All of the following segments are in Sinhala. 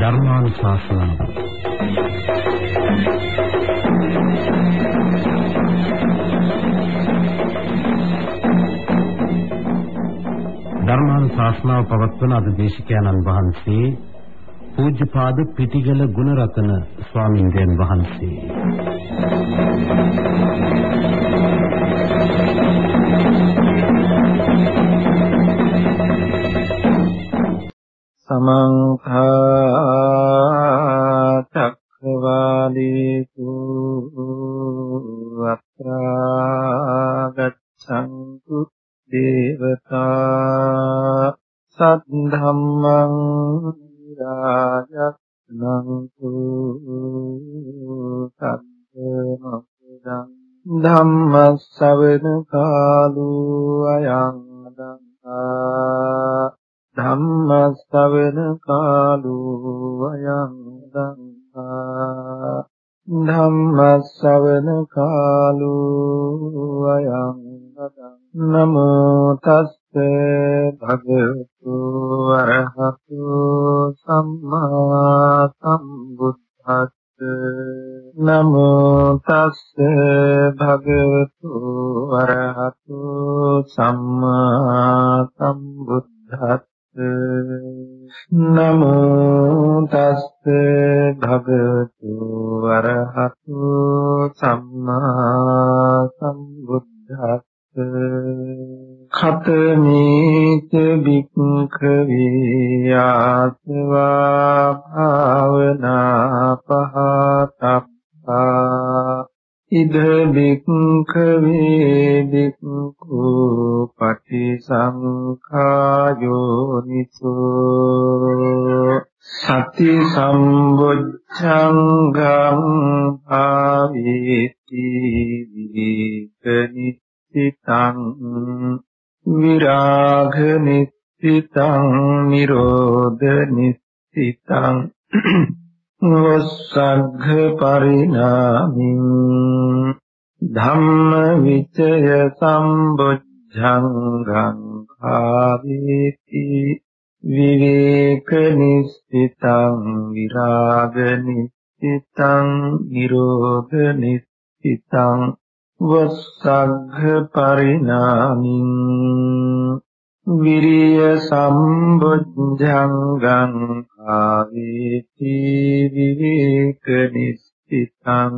ධර්මානුශාසනාව. ධර්මානුශාසනාව පවත්වන අද දේශකයන්න් වහන්සේ පූජ්‍යපාද පිටිගල ගුණරතන ස්වාමීන් වහන්සේ. සමන්ත චක්කවාලේසු අත්‍රා ගච්ඡන්තු දේවතා සද්ධම්මං රාජත්නං සද්දමපදං ධම්මස්සවන කාලෝ නමෝ තස්සේ භගවතු වරහතු සම්මා සම්බුද්දස්ස කතමේත බික්ඛවේ ආස්වා භාවනා පහතප්පා ඉද බික්ඛවේ බික්ඛු පටිසංඛායෝ නිසෝ සති සම්බුද්ධං ගම් ආවේති විකනි නිස්සිතං විරාග නිස්සිතං නිරෝධ නිස්සිතං වස්සග්ග පරිණාමින් ධම්ම විචය සම්බුද්ධං ආවේති විවේක නිස්සිතං විරාග නිස්සිතං නිරෝධ නිස්සිතං වස්සග්ග පරිණාමින් විරිය සම්බුද්ධංගං ආවේති විවේක නිස්සිතං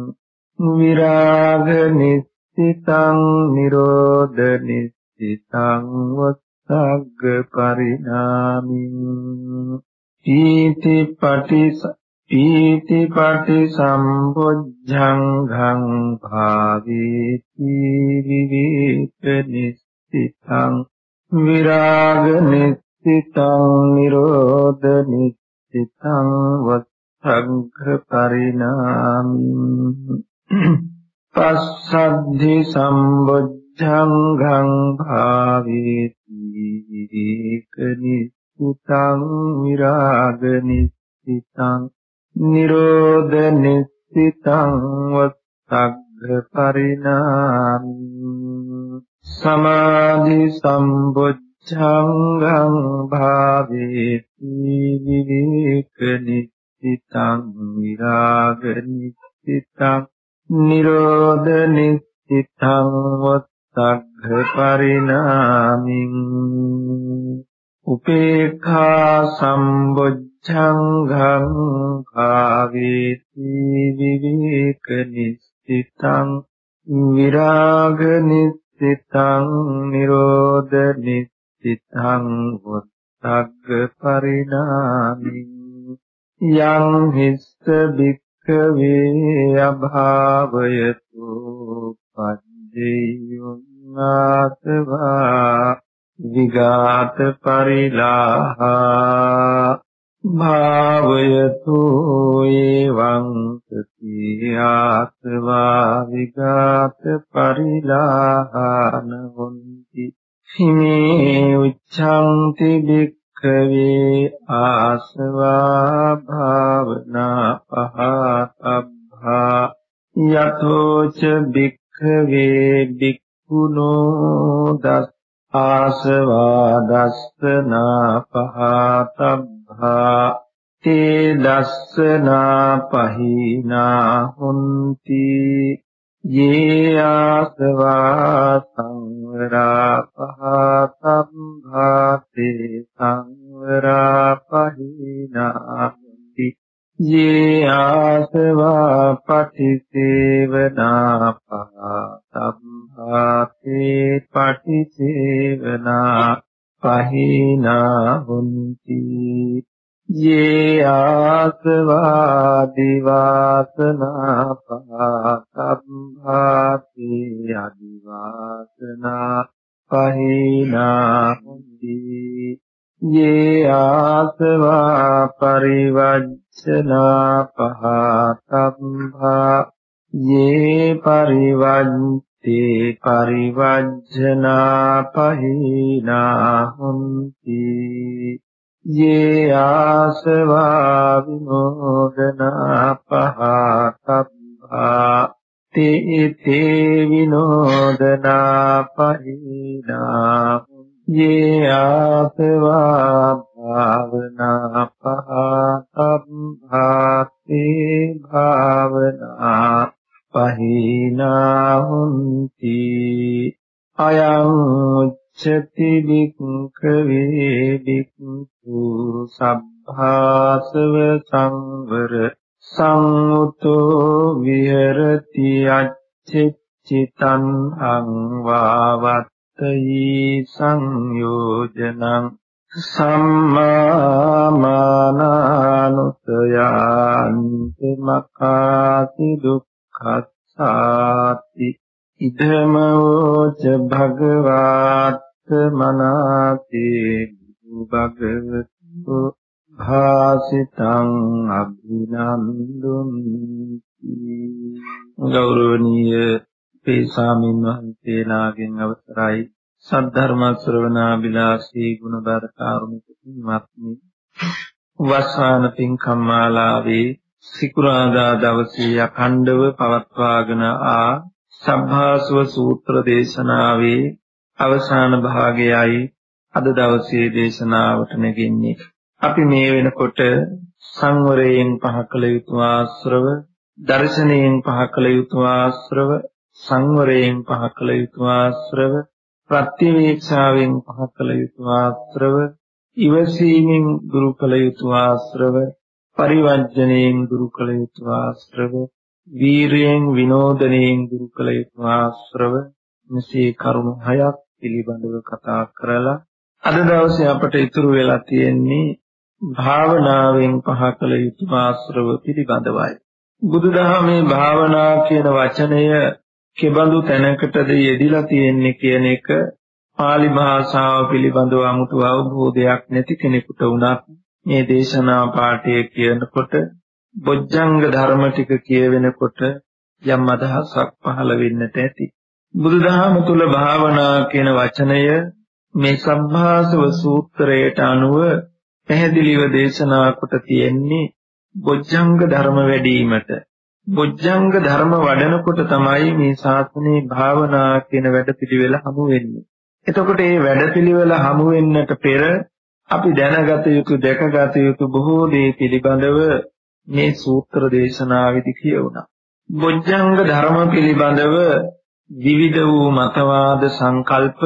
විරාග නිස්සිතං නිරෝධ නිස්සිතං වස්සග්ග පරිණාමින් ඊති පටිස පීති පටි සම්බොජ්ජංඝං භාවේති විවේක නිස්සිතං විරාග නිස්සිතං නිරෝධ නිස්සිතං වස්සග්ග පරිණාමින් පස්සද්ධි සම්බොජ්ජංඝං භාවේති විවේක නිස්සිතං විරාග නිස්සිතං නිරෝධ නිස්සිතං වස්සග්ග පරිණාමි. සමාධි සම්බොච්ඡංගං භාවේති විවේක නිස්සිතං විරාග නිස්සිතං නිරෝධ නිස්සිතං වස්සග්ග පරිණාමින් උපේක්ඛා සම්බොච්ඡ චංඝං භාවේති විවේක නිස්සිතං විරාග නිස්සිතං නිරෝධ නිස්සිතං වත්තග්ග පරිණාමින් යං හිස්ස භික්ඛවේ අභාවයතු පජ්ජේයුන්නාතවා විගාත පරිලාහා භාවයතු එවං සති ආත්වා විගත පරිලාහන හොಂತಿ හිමේ උච්ඡන්ති භික්ඛවේ ආසවා භාවනා පහතබ්බා. යතෝච භික්ඛවේ භික්ඛුනෝ දස් ආසවා දස්සනා පහතබ්බා තේ දස්සනා පහිනා හොಂತಿ යේ ආසවා සංවරා පහතබ්බා තේ සංවරා පහිනා හොಂತಿ යේ ආසවා පටිසේවනා පහතබ්බාතේ පටිසේවනා පහිනා හොಂತಿ යේ ආසවා දිවාසනා පහතබ්බාතේ අදිවාසනා පහිනා හොಂತಿ යේ ආසවා පරිවච්ඡනා පහතබ්බා යේ පරිවන්තේ පරිවජ්ජනා පහිනා හොಂತಿ යේ ආසවා විනෝදනා පහතබ්බා තේ තේ විනෝදනා පහිනා යේ ආසවා භාවනා පහතබ්බාතේ භාවනා පහිනා හොಂತಿ අයං උච්චති වික්ඛවේ වික්ඛු සබ්භාසව සංවර සංඋතෝ විහෙරති අච්චිත්තං අං වාවත්තයි සංයෝජනං සම්මානානුසයාන්ති මකාති දුක්ඛස්සාති ඉදමෝච භගවාත් මනාතේ භගවතු භාසිතං අභිනන්දුන්ති. ගෞරවනීය පේ ස්වාමීන් වහන්සේලාගෙන් අවසරයි. සද්ධර්ම ශ්‍රවණාබිලාසී ගුණබර කාරුණික පින්වත්නි වස්සාන පින්කම් මාලාවේ සිකුරාදා දවසේ අඛණ්ඩව පවත්වාගෙන ආ සම්භාසව සූත්‍ර දේශනාවේ අවසාන භාගයයි අද දවසේ දේශනාවට නැගෙන්නේ. අපි මේ වෙනකොට සංවරයෙන් පහ කළ යුතු ආශ්‍රව දර්ශනයෙන් පහ කළ යුතු ආශ්‍රව සංවරයෙන් පහ කළ යුතු ආශ්‍රව ප්‍රත්‍යවේක්ෂාවෙන් පහ කළ යුතු ආශ්‍රව ඉවසීමෙන් දුරු කළ යුතු ආශ්‍රව පරිවර්ජණයෙන් දුරු කළ යුතු ආශ්‍රව වීරයෙන් විනෝදනයෙන් දුරු කළ යුතු ආශ්‍රව මෙසේ කරුණු හයක් පිළිබඳව කතා කරලා අද දවසේ අපට ඉතුරු වෙලා තියෙන්නේ භාවනාවෙන් පහ කළ යුතු ආශ්‍රව පිළිබඳවයි. බුදුදහමේ භාවනා කියන වචනය කෙබඳු තැනකටද යෙදිලා තියෙන්නේ කියන එක pāli භාෂාව පිළිබඳව 아무තු අවබෝධයක් නැති කෙනෙකුට වුණත් මේ දේශනා පාඨය කියනකොට බොජ්ජංග ධර්ම ටික කියවෙනකොට යම් අදහසක් පහළ වෙන්නට ඇති. බුදුදහම තුල භාවනා කියන වචනය මේ සම්භාසව සූත්‍රයට අනුව පැහැදිලිව දේශනා කොට තියෙන්නේ බොජ්ජංග ධර්ම වැඩිවීමට බොජ්ජංග ධර්ම වඩනකොට තමයි මේ ශාසනයේ භාවනා කියන වැඩපිළිවෙල හමු වෙන්නේ. එතකොට මේ වැඩපිළිවෙල හමු වෙන්නට පෙර අපි දැනගත යුතු දැකගත යුතු බොහෝ දේ පිළිබඳව මේ සූත්‍ර දේශනාවෙදි කියවුණා. බොජ්ජංග ධර්ම පිළිබඳව විවිධ වූ මතවාද සංකල්ප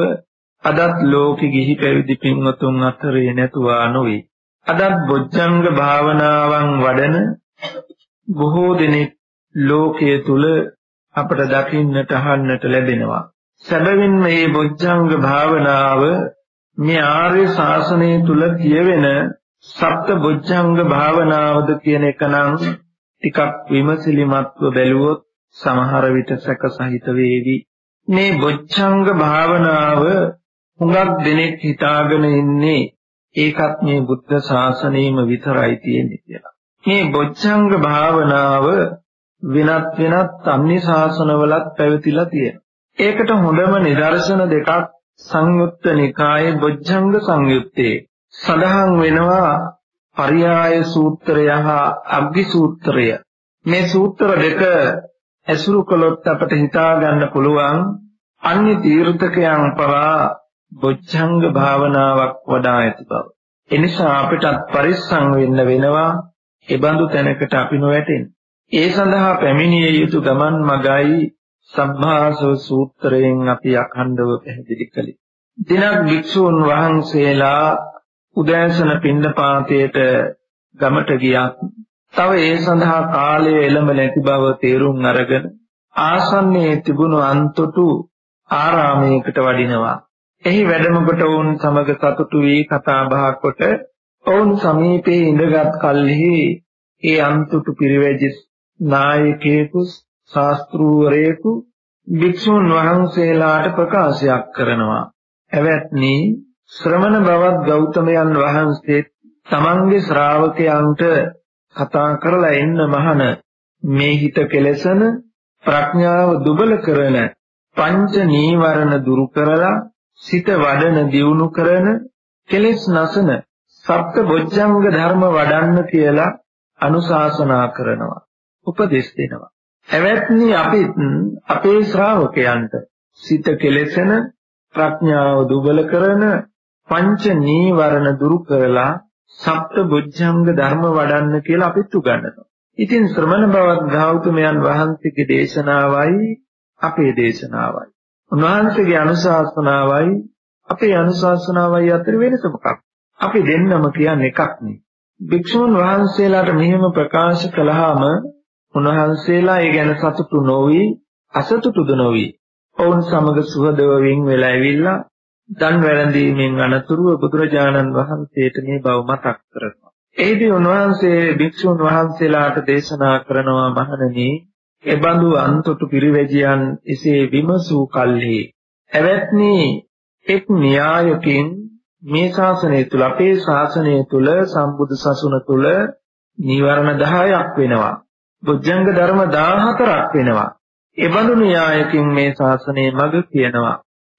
අදත් ලෝකෙ ගිහි පැවිදි පින්වතුන් අතරේ නැතුවා නොවේ. අදත් බොජ්ජංග භාවනාවන් වඩන බොහෝ දෙනෙක් ලෝකයේ තුල අපට දකින්නට අහන්නට ලැබෙනවා. සැබවින්ම මේ බොජ්ජංග භාවනාව මේ ආර්ය ශාසනය තුල කියවෙන සප්ත බොජ්ජංග භාවනාවද කියන එක නම් ටිකක් විමසිලිමත්ව බැලුවොත් සමහර විට සැක සහිත වේවි. මේ බොජ්ජංග භාවනාව හුඟක් දෙනෙක් හිතාගෙන ඉන්නේ ඒකත් මේ බුද්ධ ශාසනයෙම විතරයි තියෙන්නේ කියලා. මේ බොජ්ජංග භාවනාව වෙනත් වෙනත් අන්‍ය ශාසනවලත් පැවතිලා තියෙනවා. ඒකට හොඳම නිදර්ශන දෙකක් සංයුත්ත නිකායේ බොජ්ජංග සංයුත්තේ සඳහන් වෙනවා පරියාය සූත්‍රය හා අග්ගි සූත්‍රය. මේ සූත්‍ර දෙක ඇසුරු කළොත් අපට හිතා ගන්න පුළුවන් අන්‍ය තීර්ථකයන් පවා බොජ්ජංග භාවනාවක් වඩා ඇති බව. එනිසා අපිටත් පරිස්සම් වෙන්න වෙනවා ඒ බඳු තැනකට අපි නොවැටෙන්න. ඒ සඳහා පැමිණිය යුතු ගමන් මගයි සම්භාසව සූත්‍රයෙන් අපි අඛණ්ඩව පැහැදිලි කළේ. දිනක් භික්ෂූන් වහන්සේලා උදෑසන පින්දපාතයට ගමට ගියා. තව ඒ සඳහා කාලය එළඹ නැති බව තේරුම් අරගෙන ආසන්නයේ තිබුණු අන්තොටු ආරාමයකට වඩිනවා. එහි වැඩම කොට වුන් සමග සතුටු වී කතා බහ කොට ඔවුන් සමීපයේ ඉඳගත් කල්හි ඒ අන්තුටු පිරිවැජි නායකයෙකු ශාස්ත්‍රූවරයෙකු භික්ෂුන් වහන්සේලාට ප්‍රකාශයක් කරනවා. එවත්නි ශ්‍රමණ බවත් ගෞතමයන් වහන්සේ තමන්ගේ ශ්‍රාවකයන්ට කතා කරලා එන්න මහන මේ හිත කෙලසන ප්‍රඥාව දුබල කරන පංච නීවරණ දුරු කරලා සිත වඩන දියුණු කරන කෙලෙස් නසන සප්ත බොජ්ජංග ධර්ම වඩන්න කියලා අනුශාසනා කරනවා උපදෙස් දෙනවා එවත්නි අපි අපේ ශ්‍රාවකයන්ට සිත කෙලෙසන ප්‍රඥාව දුබල කරන පංච නීවරණ දුරු කරලා සප්ත බොජ්ජංග ධර්ම වඩන්න කියලා අපිත් උගන්වනවා. ඉතින් ශ්‍රමණ බවත් ගෞතමයන් වහන්සේගේ දේශනාවයි අපේ දේශනාවයි. උන්වහන්සේගේ අනුශාසනාවයි අපේ අනුශාසනාවයි අතර වෙනස මොකක්ද? අපි දෙන්නම කියන්නේ එකක් නේ. භික්ෂුන් වහන්සේලාට මෙහෙම ප්‍රකාශ කළාම උන්වහන්සේලා ඒ ගැන සතුටු නොවි අසතුටුද නොවි ඔවුන් සමග සුහදව වින් වෙලා ඇවිල්ලා දන් වැළඳීමෙන් අනතුරුව බුදුරජාණන් වහන්සේට මේ බව මතක් කරනවා. එහිදී උන්වහන්සේ භික්ෂුන් වහන්සේලාට දේශනා කරනවා මහණනි, එබඳු අන්තොටු පිරිවැජියන් එසේ විමසූ කල්හි එවත්නි එක් න්‍යායකින් මේ ශාසනය තුල අපේ ශාසනය තුල සම්බුදු සසුන තුල නීවරණ 10ක් වෙනවා. බුද්ධංග ධර්ම 14ක් වෙනවා. එබඳු න්‍යායකින් මේ ශාසනයේ මඟ කියනවා.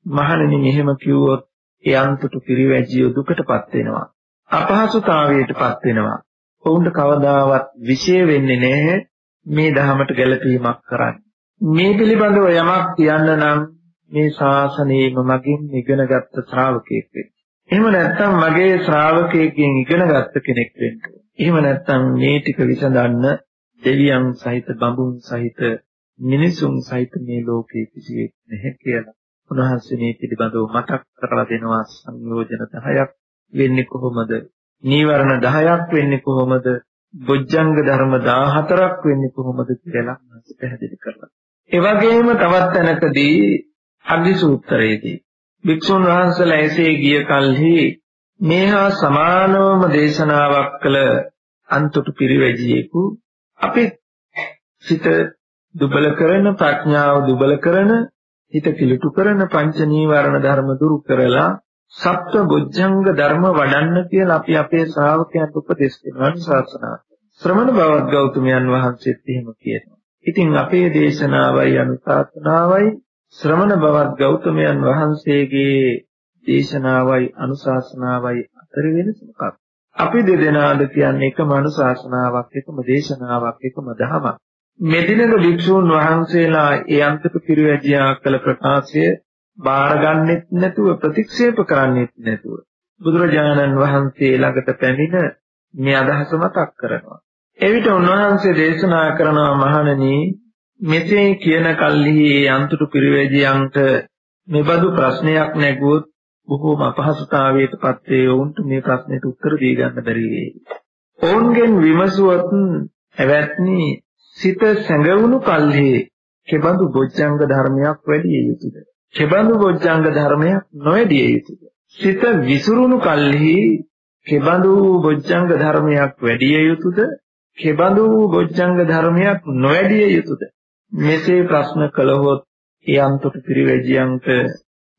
මහණෙනි මෙහෙම කිව්වොත් ඒ අන්තතු පිරිවැජිය දුකටපත් වෙනවා. අපහසුතාවයටපත් වෙනවා. ඔවුන්ට කවදාවත් විශේෂ වෙන්නේ නැහැ මේ ධහමට ගැළපීමක් කරන්න. මේ පිළිබඳව යමක් කියන්න නම් මේ ශාසනයෙම මගින් ඉගෙනගත්ත ශ්‍රාවකයෙක් වෙන්න. එහෙම නැත්නම් මගේ ශ්‍රාවකයෙක්ගෙන් ඉගෙනගත්ත කෙනෙක් වෙන්න. එහෙම නැත්නම් මේ ටික විසඳන්න දෙවියන් සහිත බඹුන් සහිත මිනිසුන් සහිත මේ ලෝකේ කිසිවෙක් නැහැ කියලා උන්වහන්සේ මේ පිළිබඳව මතක් කරලා දෙනවා සංයෝජන 10ක් වෙන්නේ කොහොමද? නීවරණ 10ක් වෙන්නේ කොහොමද? බොජ්ජංග ධර්ම 14ක් වෙන්නේ කොහොමද කියලා පැහැදිලි කරලා. ඒ වගේම තවත් තැනකදී අග්ගි සූත්‍රයේදී භික්ෂුන් වහන්සේලා එසේ ගිය කලෙහි මේහා සමානවම දේශනාවක් කළ අන්තුටු පිරිවැජියෙකු අපි සිත දුබල කරන ප්‍රඥාව දුබල කරන හිත කිලුටු කරන පංච නීවරණ ධර්ම දුරු කරලා සත්ව බොජ්ජංග ධර්ම වඩන්න කියලා අපි අපේ ශ්‍රාවකයන්ට උපදෙස් දෙනවා ශාසනා. ශ්‍රමණ බවත් ගෞතමයන් වහන්සේත් එහෙම කියනවා. ඉතින් අපේ දේශනාවයි අනුශාසනාවයි ශ්‍රමණ බවත් ගෞතමයන් වහන්සේගේ දේශනාවයි අනුශාසනාවයි අතර වෙනස මොකක්ද? අපි දෙදෙනාද කියන්නේ එකම අනුශාසනාවක්, එකම දේශනාවක්, එකම දහමක්. මෙදිනක භික්ෂූන් වහන්සේලා ඒ අන්තිම පිරිවැජියා කළ ප්‍රකාශය බාරගන්නෙත් නැතුව ප්‍රතික්ෂේප කරන්නෙත් නැතුව බුදුරජාණන් වහන්සේ ළඟට පැමිණ මේ අදහස මතක් කරනවා. එවිට උන්වහන්සේ දේශනා කරනවා මහණනි මෙසේ කියන කල්හි ඒ අන්තිම පිරිවැජියන්ට මෙබඳු ප්‍රශ්නයක් නැගුවොත් බොහෝම අපහසුතාවයකටපත් වේ වුන්ට මේ ප්‍රශ්නෙට උත්තර දී ගන්න බැරි වෙයි. ඔවුන්ගෙන් විමසුවොත් එවත්නි සිත සැඟවුණු කල්හි කෙබඳු බොජ්ජංග ධර්මයක් වැඩි යුතුද? කෙබඳු බොජ්ජංග ධර්මයක් නොවැඩිය යුතුද? සිත විසුරුණු කල්හි කෙබඳු බොජ්ජංග ධර්මයක් වැඩි යුතුද? කෙබඳු බොජ්ජංග ධර්මයක් නොවැඩිය යුතුද? මෙසේ ප්‍රශ්න කළහොත් ඒ අන්තොට පිරිවැජියන්ට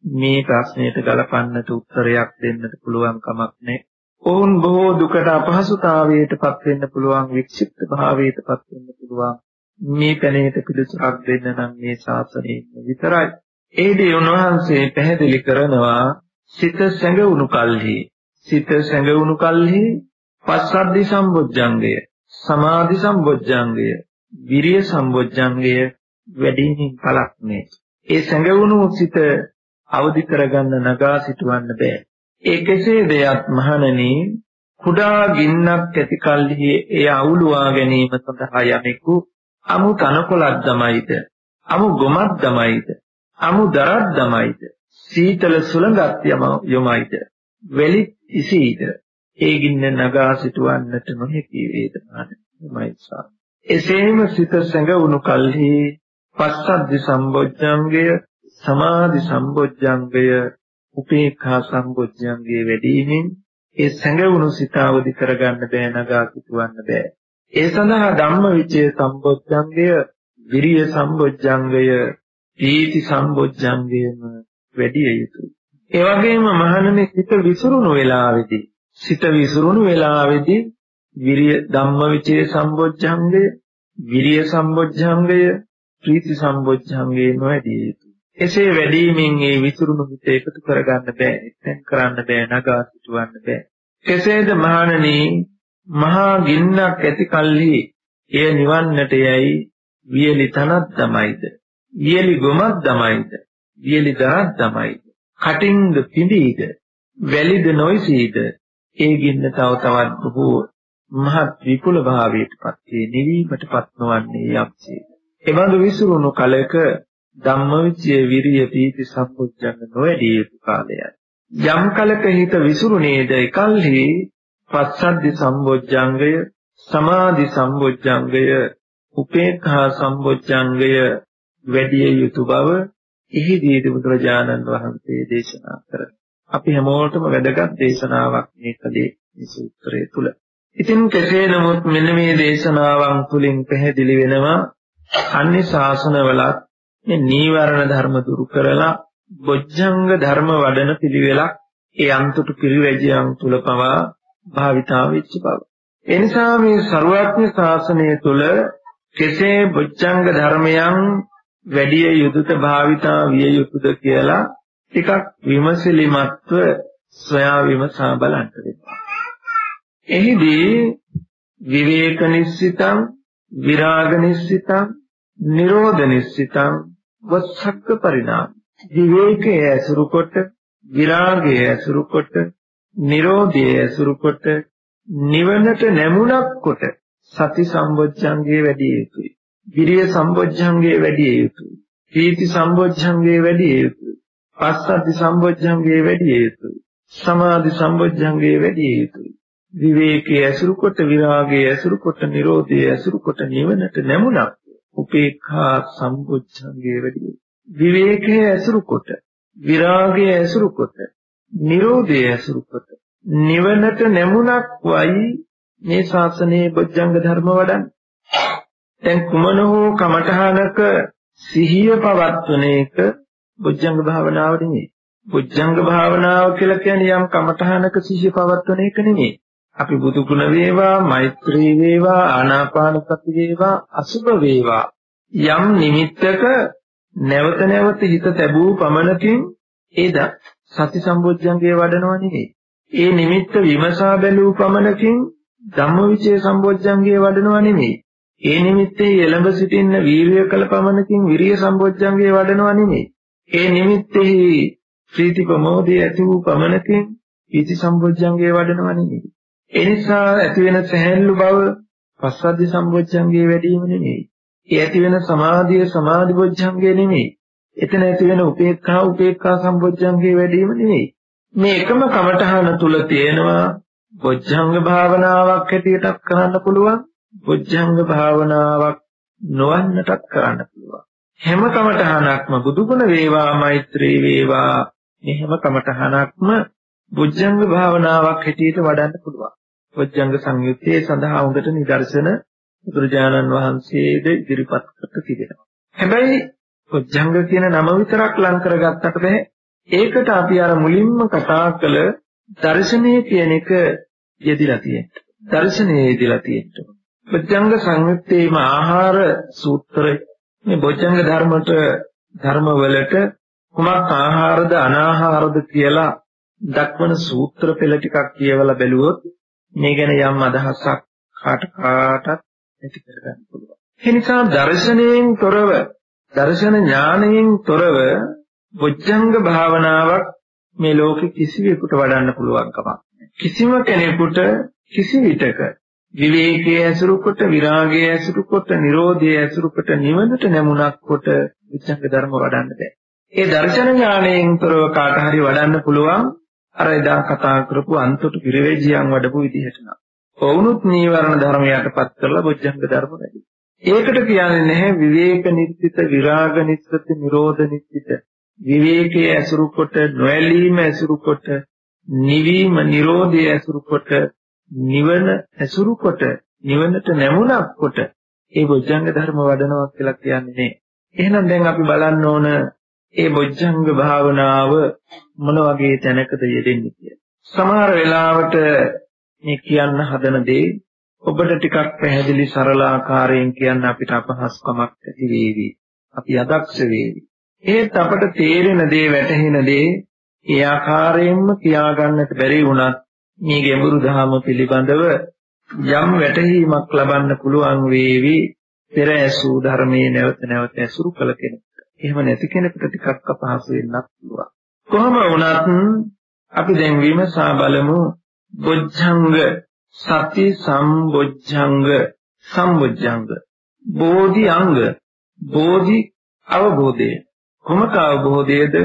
මේ ප්‍රශ්නයට ගලපන්නට උත්තරයක් දෙන්නට පුළුවන් කමක් නැහැ. ඔවුන් බොහෝ දුකට අපහසුතාවයටපත් වෙන්න පුළුවන් වික්ෂිප්ත භාවයටපත් වෙන්න පුළුවන්. මේ පැනේට පිළිතුරක් දෙන්න නම් මේ ශාසනයෙන් විතරයි. ඒදී උන්වහන්සේ පැහැදිලි කරනවා සිත සැඟවුණු කල්හි. සිත සැඟවුණු කල්හි පස්සද්ධි සම්බොජ්ජංගය සමාධි සම්බොජ්ජංගය විරිය සම්බොජ්ජංගය වැඩිමින් පළක් නේ ඒ සැඟවුණු සිත අවදි කරගන්න නගා සිටවන්න බෑ. ඒ කෙසේ දෙයක් මහණනි කුඩා ගින්නක් ඇති කල්හි එය අවුලුවා ගැනීම සඳහා යමෙකු අමු තනකොළක් දමයිද? අමු ගොමක් දමයිද? අමු දරක් දමයිද? සීතල සුළඟක් යොමයිද? වෙලි ඉසීද? ඒ ගින්න නගා සිටවන්නට නොහැකි වේදනාවයි සා එසේම සිත සැඟවුණු කල්හි පස්සද්ධි සම්බොජ්ජංගය සමාධි සම්බොජ්ජංගය උපේක්ඛා සම්බොජ්ජංගයේ වැඩිමින් ඒ සැඟවුණු සිත අවදි කරගන්න බෑ නගා සිටවන්න බෑ. ඒ සඳහා ධම්මවිචය සම්බොජ්ජංගය විරිය සම්බොජ්ජංගය පීති සම්බොජ්ජංගයම වැඩි යුතුයි. ඒ වගේම මහණෙනි සිත විසිරුණු වෙලාවේදී සිත විසිරුණු වෙලාවේදී විරිය ධම්මවිචේ සම්බොජ්ජංගය විරිය සම්බොජ්ජංගය ප්‍රීති සම්බොජ්ජංගය නොවැඩිය යුතුයි. එසේ වැඩිමින් ඒ විසිරුණු හිත එකතු කරගන්න බෑ එක්තෙන් කරන්න බෑ නගා සිටවන්න බෑ. කෙසේද මහණෙනි මහා ගින්නක් ඇති කල්හි එය නිවන්නට යයි වියලි තනක් දමයිද? වියලි ගොමක් දමයිද? වියලි දරක් දමයිද? කටින්ද පිඳීද වැලිද නොයිසීද ඒ ගින්න තව තවත් බොහෝ මහත් විපුල භාවයටපත් වේ නිවීමටපත් නොවන්නේ යම්සේ එවඳු විසුරුණු කලක ධම්මවිචය විරිය පීති සම්පුච්ඡංග නොවැඩිය යුතු කාලයයි යම් කලක හිත විසුරුනේද එකල්හි පස්සද්ධි සම්බොජ්ජංගය සමාධි සම්බොජ්ජංගය උපේක්ඛා සම්බොජ්ජංගය වැඩි යුතු බව එහිදී බුදුරජාණන් වහන්සේ දේශනා කර. අපි හැමෝටම වැදගත් දේශනාවක් මේ කලේ මේ සූත්‍රය තුල. ඉතින් කෙසේ නමුත් මෙන්න මේ දේශනාවන් තුලින් පැහැදිලි වෙනවා අන්‍ය ශාසනවලත් මේ නීවරණ ධර්ම දුරු කරලා බොජ්ජංග ධර්ම වඩන පිළිවෙලක් ඒ අන්තුට පිරිවැජියන් තුල පවා භාවිතා වෙච්ච බව. ඒ නිසා මේ ਸਰුවඥ ශාසනය තුල කෙසේ බොජ්ජංග ධර්මයන් වැඩි යුතුත භාවිතා විය යුතුද කියලා ටිකක් විමසිලිමත්ව සොයා විමසා බලන්න වෙනවා. එහිදී විවේක නිස්සිතං විරාග නිස්සිතං නිරෝධ නිස්සිතං වස්සක්ක පරිණාම විවේකයේ ඇසුරු කොට විරාගයේ ඇසුරු කොට නිරෝධයේ ඇසුරු කොට නිවනට නැමුණක් කොට සති සම්බොජ්ජංගේ වැඩි යුතුයි විරිය සම්බොජ්ජංගේ වැඩි යුතුයි. පීති සම්බොජ්ජංගේ වැඩි යුතුයි. පස්සද්ධි සම්බොජ්ජංගේ වැඩි යුතුයි. සමාධි සම්බොජ්ජංගේ වැඩි යුතුයි. විවේකයේ ඇසුරු කොට විරාගයේ ඇසුරු කොට නිරෝධයේ ඇසුරු කොට නිවනට නැමුණක් උපේක්ඛා සම්බොජ්ජංගේ වැඩි විවේකයේ ඇසුරු කොට විරාගයේ ඇසුරු කොට නිරෝධයේ ඇසුරු කොට නිවනට නැමුණක් වයි මේ ශාසනයේ බොජ්ජංග ධර්ම වඩන්නේ දැන් කුමන හෝ කමඨහනක සිහිය පවත්වන එක බොජ්ජංග භාවනාව නෙමෙයි. බොජ්ජංග භාවනාව කියලා කියන්නේ යම් කමඨහනක සිහිය පවත්වන එක නෙමෙයි. අපි බුදු ගුණ වේවා, මෛත්‍රී වේවා, ආනාපාන සති වේවා, අසුභ වේවා යම් නිමිත්තක නැවත නැවත හිත තැබූ පමණකින් ඒද සති සම්බොජ්ජංගේ වඩනව නෙමෙයි. ඒ නිමිත්ත විමසා බැලූ පමණකින් ධම්මවිචේ සම්බොජ්ජංගේ වඩනව නෙමෙයි. ඒ නිමිත්තේ එළඹ සිටින්න වීරිය කළ පමණකින් විරිය සම්බොජ්ජංගේ වඩනවා නෙමෙයි. ඒ නිමිත්තේ ප්‍රීති ප්‍රමෝදයේ ඇති වූ පමණකින් පීති සම්බොජ්ජංගේ වඩනවා නෙමෙයි. ඒ නිසා ඇති වෙන සැහැල්ලු බව පස්සද්ධි සම්බොජ්ජංගේ වැඩි වීම නෙමෙයි. ඒ ඇති වෙන සමාධිය සමාධි බොජ්ජංගේ නෙමෙයි. එතන ඇති වෙන උපේක්ඛා උපේක්ඛා සම්බොජ්ජංගේ වැඩි වීම නෙමෙයි. මේ එකම කමඨහන තුල තියෙනවා බොජ්ජංග භාවනාවක් හැටියටත් කරන්න පුළුවන් බොජ්ජංග භාවනාවක් නොවන්නටත් කරන්න පුළුවන්. හැම කමඨහනක්ම බුදුගුණ වේවා මෛත්‍රී වේවා මේ හැම කමඨහනක්ම බොජ්ජංග භාවනාවක් හැටියට වඩන්න පුළුවන්. බොජ්ජංග සංයුත්තේ සඳහා උඟට නිදර්ශන බුදුරජාණන් වහන්සේද ඉදිරිපත් කර තිබෙනවා. හැබැයි බොජ්ජංග කියන නම විතරක් ලං කරගත්තට බෑ. ඒකට අපි අර මුලින්ම කතා කළ දර්ශනය කියන එක යෙදිලා තියෙනවා. දර්ශනයේ යෙදිලා තියෙනවා. බොජ්ජංග සංයුත්තේම ආහාර සූත්‍රය මේ බොජ්ජංග ධර්මයට ධර්මවලට කුමක් ආහාරද අනාහාරද කියලා දක්වන සූත්‍ර පෙළ ටිකක් කියවලා බැලුවොත් මේ ගැන යම් අදහසක් කාට කාටත් ඇති කරගන්න පුළුවන්. ඒ නිසා දර්ශනයෙන් තොරව දර්ශන ඥානයෙන් තොරව බොජ්ජංග භාවනාවක් මේ ලෝකෙ කිසිවෙකුට වඩන්න පුළුවන් කමක් කිසිම කෙනෙකුට කිසි විටක විවේකයේ ඇසුරු කොට විරාගයේ ඇසුරු කොට නිරෝධයේ ඇසුරු කොට නිවනට නැමුණක් කොට විචංග ධර්ම වඩන්න බෑ. ඒ දර්ශන ඥාණයෙන් තොරව කාට හරි වඩන්න පුළුවන් අර එදා කතා කරපු අන්තොට පිරිවැජියන් වඩපු විදිහට නම්. වුණුත් නීවරණ ධර්මයටපත් කරලා බොජ්ජංග ධර්ම වැඩි. ඒකට කියන්නේ නැහැ විවේක නිස්සිත විරාග නිස්සිත නිරෝධ නිස්සිත විවේකයේ ඇසුරු කොට නොඇලීම ඇසුරු කොට නිවීම නිරෝධය ඇසුරු කොට නිවන ඇසුරු කොට නිවනට නැමුණක් කොට ඒ බොජ්ජංග ධර්ම වඩනවා කියලා කියන්නේ නේ. එහෙනම් දැන් අපි බලන්න ඕන ඒ බොජ්ජංග භාවනාව මොන වගේ තැනකද යෙදෙන්නේ කියලා. සමහර වෙලාවට මේ කියන්න හදන දේ ඔබට ටිකක් පැහැදිලි සරල ආකාරයෙන් කියන්න අපිට අපහසුකමක් ඇති වේවි. අපි අදක්ෂ වේවි. ඒත් අපට තේරෙන දේ වැටහෙන දේ ඒ ආකාරයෙන්ම කියා ගන්නට බැරි වුණත් මේ ගැඹුරු ධර්ම පිළිබඳව යම් වැටහීමක් ලබන්න පුළුවන් වේවි පෙර ඇසූ ධර්මයේ නැවත නැවත ඇසුරු කළ කෙනෙකුට. එහෙම නැති කෙනෙකුට ටිකක් අපහසු වෙන්නත් පුළුවන්. කොහොම වුණත් අපි දැන් විමසා බලමු බොජ්ජංග සති සම්බොජ්ජංග. සම්බොජ්ජංග. බෝධි අංග. බෝධි අවබෝධය. කොමක අවබෝධයේද?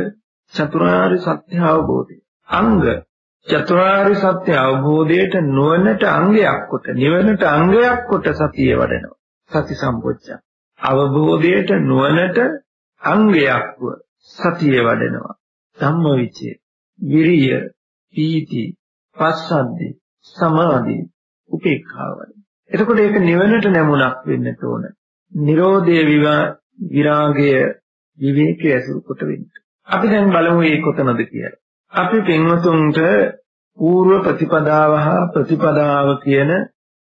චතුරාර්ය සත්‍ය අවබෝධය. අංග. චතුරාර්ය සත්‍ය අවබෝධයට නොවනට අංගයක් කොට නිවනට අංගයක් කොට සතිය වඩනවා. සති සම්පෝච්චය අවබෝධයට නොවනට අංගයක්ව සතිය වඩනවා. ධම්මවිචේ විරිය පීති පස්සද්ධි සමාධි උපේක්ඛාව එතකොට ඒක නිවනට නැමුණක් වෙන්න ඕන. නිරෝධය විරාගය විවේකයේ අසුර කොට වෙන්න. අපි දැන් බලමු මේ කොතනද කියලා. අපි පින්වතුන්ට పూర్ව ප්‍රතිපදාව හා ප්‍රතිපදාව කියන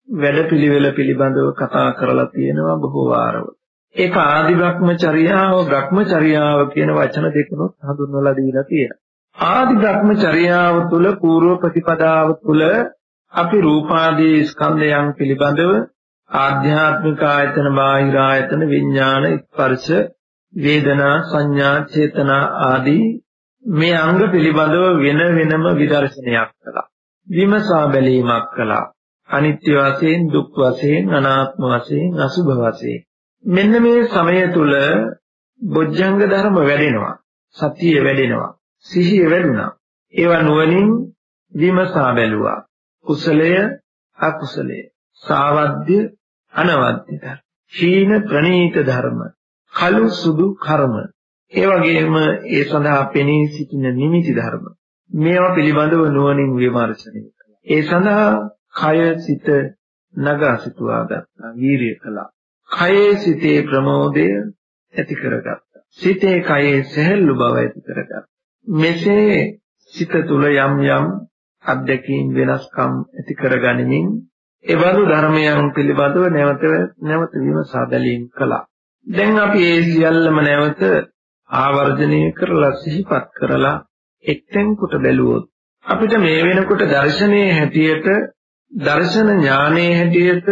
වැඩපිළිවෙල පිළිබඳව කතා කරලා තියෙනවා බොහෝ වාරවල. ඒක ආදි භ්‍රමචර්යාව භ්‍රමචර්යාව කියන වචන දෙකනොත් හඳුන්වලා දීලා තියෙනවා. ආදි භ්‍රමචර්යාව තුල పూర్ව ප්‍රතිපදාව තුල අපි රූපාදී ස්කන්ධයන් පිළිබඳව ආධ්‍යාත්මික ආයතන බාහිර ආයතන විඥාන ස්පර්ශ වේදනා සංඥා චේතනා ආදී මේ අංග පිළිබඳව වෙන වෙනම විදර්ශනයක් කළා. විමසා බැලීමක් කළා. අනිත්‍ය වශයෙන්, දුක් වශයෙන්, අනාත්ම වශයෙන්, අසුභ වශයෙන්. මෙන්න මේ සමය තුල බොජ්ජංග ධර්ම වැඩෙනවා. සතිය වැඩෙනවා. සිහිය වැඩුණා. ඒවා නුවණින් විමසා බැලුවා. කුසලය, අකුසලය, සාවද්‍ය, අනවද්‍ය ධර්ම. ශීන ප්‍රණීත ධර්ම. කලු සුදු කර්ම ඒ වගේම ඒ සඳහා පෙනී සිටින නිමිති ධර්ම මේවා පිළිබඳව නුවණින් විමර්ශනය කළා. ඒ සඳහා කය සිත නගා සිටුවා ගත්තා. වීරිය කළා. කයේ සිතේ ප්‍රමෝදය ඇති කරගත්තා. සිතේ කයේ සැහැල්ලු බව ඇති කරගත්තා. මෙසේ සිත තුල යම් යම් අධ්‍යක්ීම් වෙනස්කම් ඇති කරගනිමින් එවලු ධර්මයන් පිළිබඳව නැවත නැවත විමසා බැලීම කළා. දැන් අපි ඒ සියල්ලම නැවත ආවර්ජනය කරලා සිහිපත් කරලා එක්තෙන් කොට බැලුවොත් අපිට මේ වෙනකොට දර්ශනයේ හැටියට දර්ශන ඥානයේ හැටියට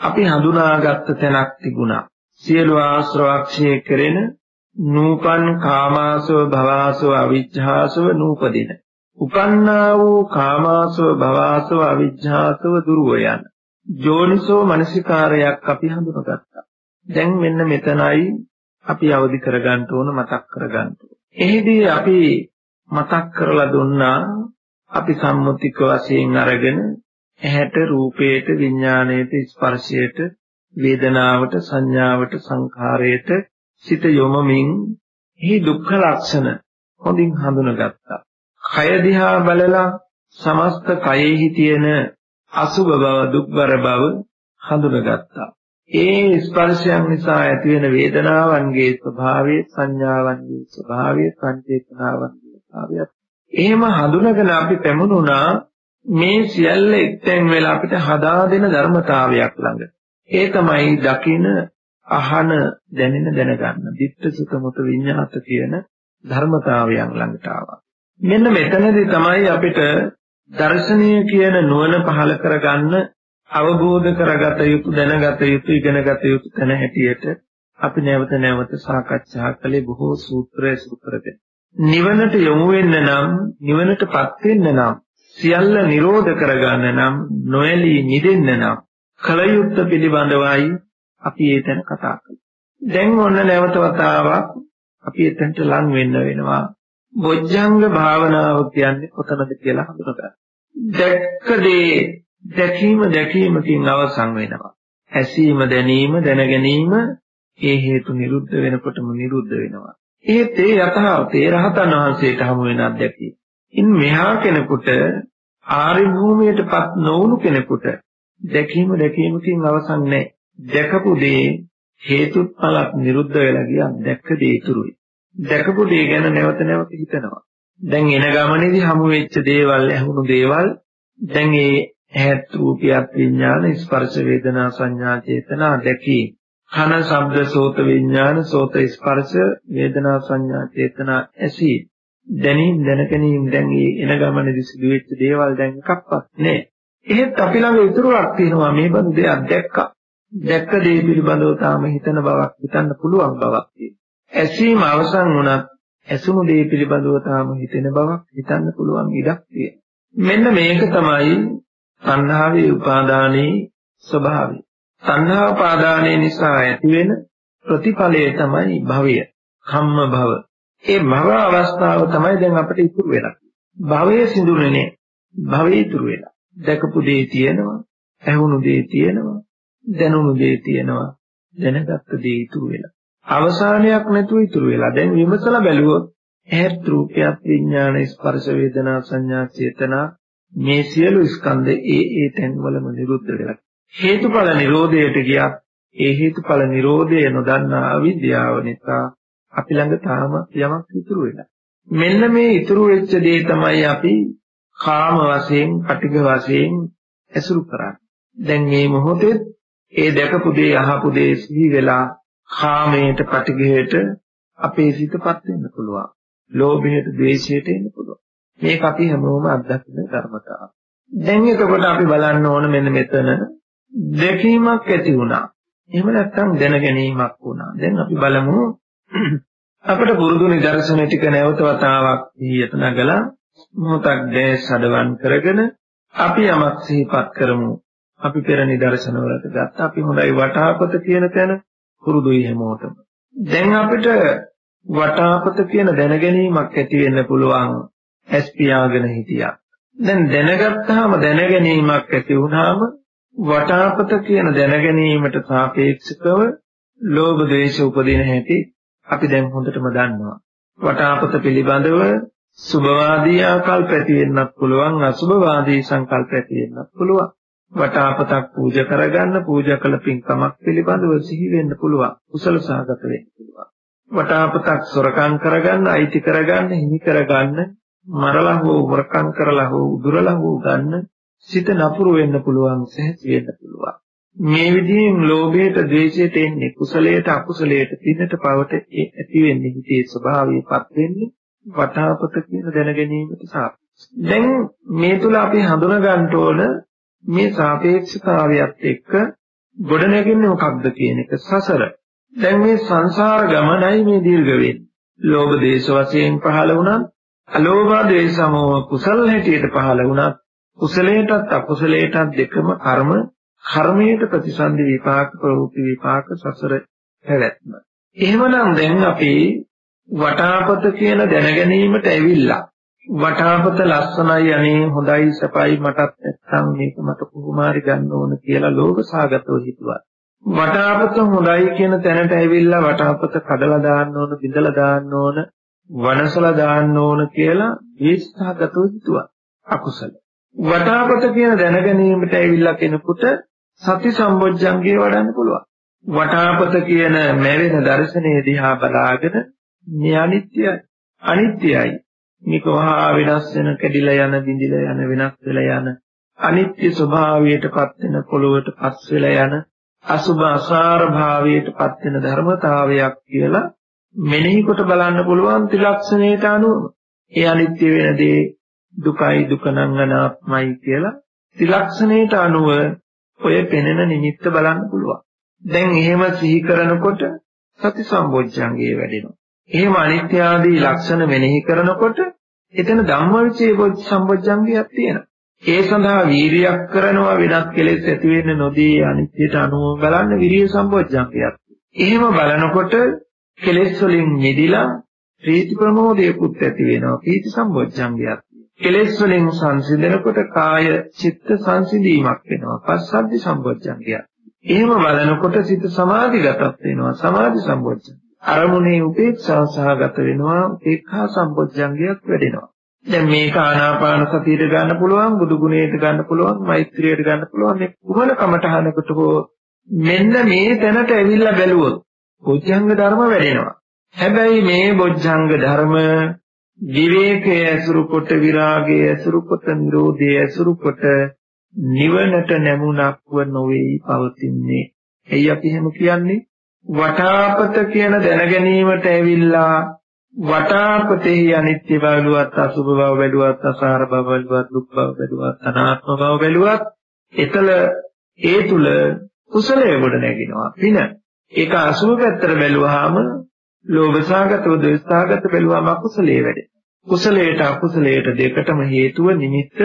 අපි හඳුනාගත්ත තැනක් තිබුණා. සියලු ආශ්‍රවක්ෂය කෙරෙන නූපන් කාමාසව භවාසව අවිජ්ජාසව නූපදින. උපන්නා වූ කාමාසව භවාසව අවිජ්ජාසව දුරව යන. ජෝනිසෝ මනසිකාරයක් අපි හඳුනගත්තා. දැන් මෙන්න මෙතනයි අපි අවදි කරගන්න ඕන මතක් කරගන්න. එහිදී අපි මතක් කරලා දුන්නා අපි සම්මුතික වශයෙන් අරගෙන ඇහැට රූපයට විඥාණයට ස්පර්ශයට වේදනාවට සංඥාවට සංඛාරයට සිත යොමමින් එහි දුක්ඛ ලක්ෂණ හොඳින් හඳුනගත්තා. කය දිහා බලලා සමස්ත කයෙහි තියෙන අසුභ බව දුක්බර බව හඳුනගත්තා. ඒ ස්පර්ශයන් නිසා ඇතිවෙන වේදනාවන්ගේ ස්වභාවය සංඥාවන්ගේ ස්වභාවය සංචේතනාවන්ගේ ස්වභාවය එහෙම හඳුනගෙන අපි පැමුණුණා මේ සියල්ල එක්තෙන් වෙලා අපිට හදා දෙන ධර්මතාවයක් ළඟ. ඒ තමයි දකින අහන දැනෙන දැනගන්න. දිට්ඨ සුත මුත විඤ්ඤාත කියන ධර්මතාවයන් ළඟට ආවා. මෙන්න මෙතනදී තමයි අපිට දර්ශනීය කියන නුවණ පහල කරගන්න අවබෝධ කරගත යුතු දැනගත යුතු ඉගෙනගත යුතු තැන හැටියට අපි නැවත නැවත සාකච්ඡා කළේ බොහෝ සූත්‍රය සූත්‍රද නිවනට යොමු වෙන්න නම් නිවනටපත් වෙන්න නම් සියල්ල නිරෝධ කරගන්න නම් නොඇලී නිදෙන්න නම් කලයුත්ත පිළිබඳවයි අපි ඒතන කතා කළේ. දැන් ඔන්න නැවත වතාවක් අපි එතනට ලං වෙන්න වෙනවා. බොජ්ජංග භාවනාව කියන්නේ කොතනද කියලා හඳුනගන්න. දැක්ක දේ දැකීම දැකීමකින් අවසන් වෙනවා. ඇසීම දැනීම දැන ගැනීම ඒ හේතු නිරුද්ධ වෙනකොටම නිරුද්ධ වෙනවා. ඒත් ඒ යථාර්ථයේ රහතන් වහන්සේට හමු වෙන අධ්‍යක්ෂය. ඉන් මෙහා කෙනෙකුට ආරි භූමියටපත් නොවුණු කෙනෙකුට දැකීම දැකීමකින් අවසන් නැහැ. දැකපු දේ හේතුඵලක් නිරුද්ධ වෙලා ගියා දැක්ක දේ ඉතුරුයි. දැකපු දේ ගැන නැවත නැවත හිතනවා. දැන් එන ගමනේදී හමු වෙච්ච දේවල් ඇහුණු දේවල් දැන් ඒ ඇහත් රූපියත් විඥාන ස්පර්ශ වේදනා සංඥා චේතනා දැකී කන ශබ්ද සෝත විඥාන සෝත ස්පර්ශ වේදනා සංඥා චේතනා ඇසී දැනීම් දැනගැනීම් දැන් මේ එන ගමනේදී සිදුවෙච්ච දේවල් දැන් එකක්වත් නැහැ. එහෙත් අපි ළඟ ඉතුරුවක් තියෙනවා මේ බඳු දෙයක් දැක්කා. දැක්ක දේ පිළිබඳව තාම හිතන බවක් හිතන්න පුළුවන් බවක් තියෙනවා. ඇසීම අවසන් වුණත් ඇසුණු දේ පිළිබඳව තාම හිතෙන බවක් හිතන්න පුළුවන් ඉඩක් තියෙනවා. මෙන්න මේක තමයි සංහාවේ උපාදානයේ ස්වභාවය. සංහා උපාදානයේ නිසා ඇතිවෙන ප්‍රතිඵලය තමයි භවය. කම්ම භව. ඒ භව අවස්ථාව තමයි දැන් අපිට ඉතුරු වෙලා. භවයේ සිඳුනේ නෑ. භවයේ ඉතුරු වෙලා. දැකපු දේ තියෙනවා, ඇහුණු දේ තියෙනවා, දැනුණු දේ තියෙනවා, දැනගත්ත දේ ඉතුරු වෙලා. අවසානයක් නැතුව ඉතුරු වෙලා. දැන් විමසලා බැලුවොත් ඇහත් රූපයත් විඥාන ස්පර්ශ වේදනා සංඥා චේතනා මේ සියලු ස්කන්ධ ඒ ඒ තැන්වලම නිරුද්ධ වෙලා. හේතුඵල නිරෝධයට ගියත් ඒ හේතුඵල නිරෝධය නොදන්නා අවිද්‍යාව නිසා අපි ළඟ තාම යමක් ඉතුරු වෙලා. මෙන්න මේ ඉතුරු වෙච්ච දේ තමයි අපි කාම වශයෙන්, පටිඝ වශයෙන් ඇසුරු කරන්නේ. දැන් මේ මොහොතේ ඒ දැකපු දේ අහපු දේ සිහි වෙලා කාමයට, පටිඝයට අපේ සිතපත් වෙන්න පුළුවන්. ලෝභයට, ද්වේෂයට එන්න පුළුවන්. මේක අපි හැමෝම අත්දකින ධර්මතාවක්. දැන් එතකොට අපි බලන්න ඕන මෙන්න මෙතන දැකීමක් ඇති වුණා. එහෙම නැත්නම් දැන ගැනීමක් වුණා. දැන් අපි බලමු අපිට පුරුදු නිදර්ශන ටික නැවත වතාවක් ඊයට නගලා මොහොතක් දැස් හදවන් කරගෙන අපි යමක් සිහිපත් කරමු. අපි පෙර නිදර්ශන වලට ගත්ත අපි හොඳයි වටාපත කියන තැන පුරුදුයි හැමෝටම. දැන් අපිට වටාපත කියන දැනගැනීමක් ඇති වෙන්න පුළුවන් ඇස් පියාගෙන හිටියා. දැන් දැනගත්තාම දැනගැනීමක් ඇති වුණාම වටාපත කියන දැනගැනීමට සාපේක්ෂව ලෝභ ද්වේෂ උපදින හැටි අපි දැන් හොඳටම දන්නවා. වටාපත පිළිබඳව සුභවාදී ආකල්ප ඇති වෙන්නත් පුළුවන් අසුභවාදී සංකල්ප ඇති වෙන්නත් පුළුවන්. වටාපතක් පූජා කරගන්න පූජා කළ පින්කමක් පිළිබඳව සිහි වෙන්න පුළුවන්. කුසල සහගත වෙන්න පුළුවන්. වටාපතක් සොරකම් කරගන්න, අයිති කරගන්න, හිමි කරගන්න, මරලා හෝ වරකම් කරලා හෝ උදුරලා හෝ ගන්න සිත නපුරු වෙන්න පුළුවන්, සැහැසි වෙන්න පුළුවන්. මේ විදිහෙන් ලෝභයට, ද්වේෂයට එන්නේ කුසලයට, අකුසලයට, පිනට, පවට ඇති වෙන්නේ හිතේ ස්වභාවයපත් වෙන්නේ වටාපත කියන දැනගැනීමට සාපේක්ෂ. දැන් මේ තුල අපි හඳුනා ගන්න ඕන මේ සාපේක්ෂතාවයත් එක්ක ගොඩනැගෙන්නේ මොකක්ද කියන එක සසර. දැන් මේ සංසාර ගමනයි මේ දීර්ඝ වෙන්නේ. ලෝභ දේශ වශයෙන් පහළ වුණා, අලෝභ දේශ සමෝහ කුසල හැටියට පහළ වුණා. කුසලයටත් අකුසලයටත් දෙකම කර්ම කර්මයට ප්‍රතිසන්දි විපාක ප්‍රවෘත්ති විපාක සසර පැවැත්ම. එහෙමනම් දැන් අපි වටාපත කියන දැනගැනීමට ඇවිල්ලා වටාපත ලස්සනයි අනේ හොඳයි සපයි මටත් නැත්තම් මේක මට කොහොමාරි ගන්න ඕන කියලා ලෝභ සාගතව හිතුවා. වටාපත හොඳයි කියන තැනට ඇවිල්ලා වටාපත කඩලා දාන්න ඕන, බිඳලා දාන්න ඕන, වනසලා දාන්න ඕන කියලා ඊස්හගතව හිතුවා. අකුසල. වටාපත කියන දැනගැනීමට ඇවිල්ලා කෙනෙකුට සති සම්බොජ්ජංගේ වඩන්න පුළුවන්. වටාපත කියන මැවෙන දර්ශනය දිහා බලාගෙන මේ අනිත්‍යයි. අනිත්‍යයි. මේක වහා වෙනස් වෙන කැඩිලා යන බිඳිලා යන වෙනස් වෙලා යන අනිත්‍ය ස්වභාවයටපත් වෙන පොළොවට පස් වෙලා යන අසුභ අසාර භාවයටපත් වෙන ධර්මතාවයක් කියලා මෙනෙහි කොට බලන්න පුළුවන් ත්‍රිලක්ෂණයට අනුව. ඒ අනිත්‍ය වෙන දේ දුකයි දුක නංගනාත්මයි කියලා ත්‍රිලක්ෂණයට අනුව ඔය පෙනෙන නිමිත්ත බලන්න පුළුවන්. දැන් එහෙම සිහි කරනකොට සති සම්බොජ්ජංගේ වැඩෙනවා. එහෙම අනිත්‍ය ආදී ලක්ෂණ මෙනෙහි කරනකොට එතන ධම්මවිචේ සම්බොජ්ජංගයක් තියෙනවා. ඒ සඳහා වීරියක් කරනවා වෙනත් කෙලෙස් ඇති වෙන්න නොදී අනිත්‍යයට අනුව බලන්න විරිය සම්බොජ්ජංගයක්. එහෙම බලනකොට කෙලෙස් වලින් මිදිලා ප්‍රීති ප්‍රමෝදයකුත් ඇති වෙනවා. ප්‍රීති සම්බොජ්ජංගයක්. කෙලෙස් වලින් සංසිඳනකොට කාය චිත්ත සංසිඳීමක් වෙනවා. පස්සද්ධි සම්බොජ්ජංගයක්. එහෙම බලනකොට සිත සමාධිගතත් වෙනවා. සමාධි සම්බොජ්ජංගය. අරමුණේ උපේක්ෂාව සහගත වෙනවා. උපේක්ඛා සම්බොජ්ජංගයක් වැඩෙනවා. දැන් මේක ආනාපාන සතියට ගන්න පුළුවන්, බුදු ගුණයට ගන්න පුළුවන්, මෛත්‍රියට ගන්න පුළුවන්. මේ කුමන කමඨහනකට හෝ මෙන්න මේ තැනට ඇවිල්ලා බැලුවොත් බොජ්ජංග ධර්ම වැඩෙනවා. හැබැයි මේ බොජ්ජංග ධර්ම විවේකයේ ඇසුරු කොට විරාගයේ ඇසුරු කොට නිරෝධයේ ඇසුරු කොට නිවනට නැමුණක්ව නොවේ පවතින්නේ. එයි අපි එහෙම කියන්නේ. වටාපත කියන දැනගැනීමට ඇවිල්ලා වටාපතෙහි අනිත්‍ය බව බැලුවත් අසුභ බව බැලුවත් අසාර බව බැලුවත් දුක් බව බැලුවත් අනාත්ම බව බැලුවත් එතල ඒ තුල කුසලයේ ගොඩ නැගිනවා. පින. ඒක අසුභ පැත්තට බැලුවාම ලෝභසහගතව ද්වේෂසහගත බැලුවාම අකුසලයේ වැඩේ. කුසලයට අකුසලයට දෙකටම හේතුව නිමිත්ත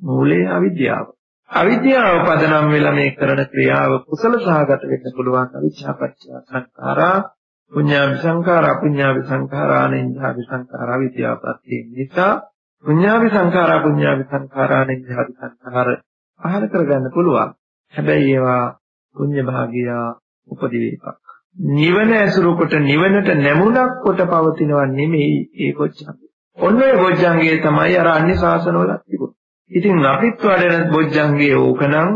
මූලයේ අවිද්‍යාව. අවිද්‍යාව පදනම් වෙලා මේ කරන ක්‍රියාව කුසල සහගත වෙන්න පුළුවන්. අවිච්ඡාපච්චය සංඛාරා පුඤ්ඤාවි සංඛාරා පුඤ්ඤාවි සංඛාරා අනින්දාවි සංඛාරා විද්‍යාපත්‍ය නිසා පුඤ්ඤාවි සංඛාරා පුඤ්ඤාවි සංඛාරා අනින්දාවි සංඛාර පහල කරගන්න පුළුවන්. හැබැයි ඒවා පුඤ්ඤ භාගිය උපදිවේපක් නිවන ඇසුරු කොට නිවනට නැමුණක් කොට පවතිනව නෙමෙයි ඒ කොච්චර ඔන්න ඔය බොජ්ජංගයේ තමයි අර අන්‍ය ශාසනවල තිබුණේ ඉතින් අපිත් වඩන බොජ්ජංගේ ඕකනම්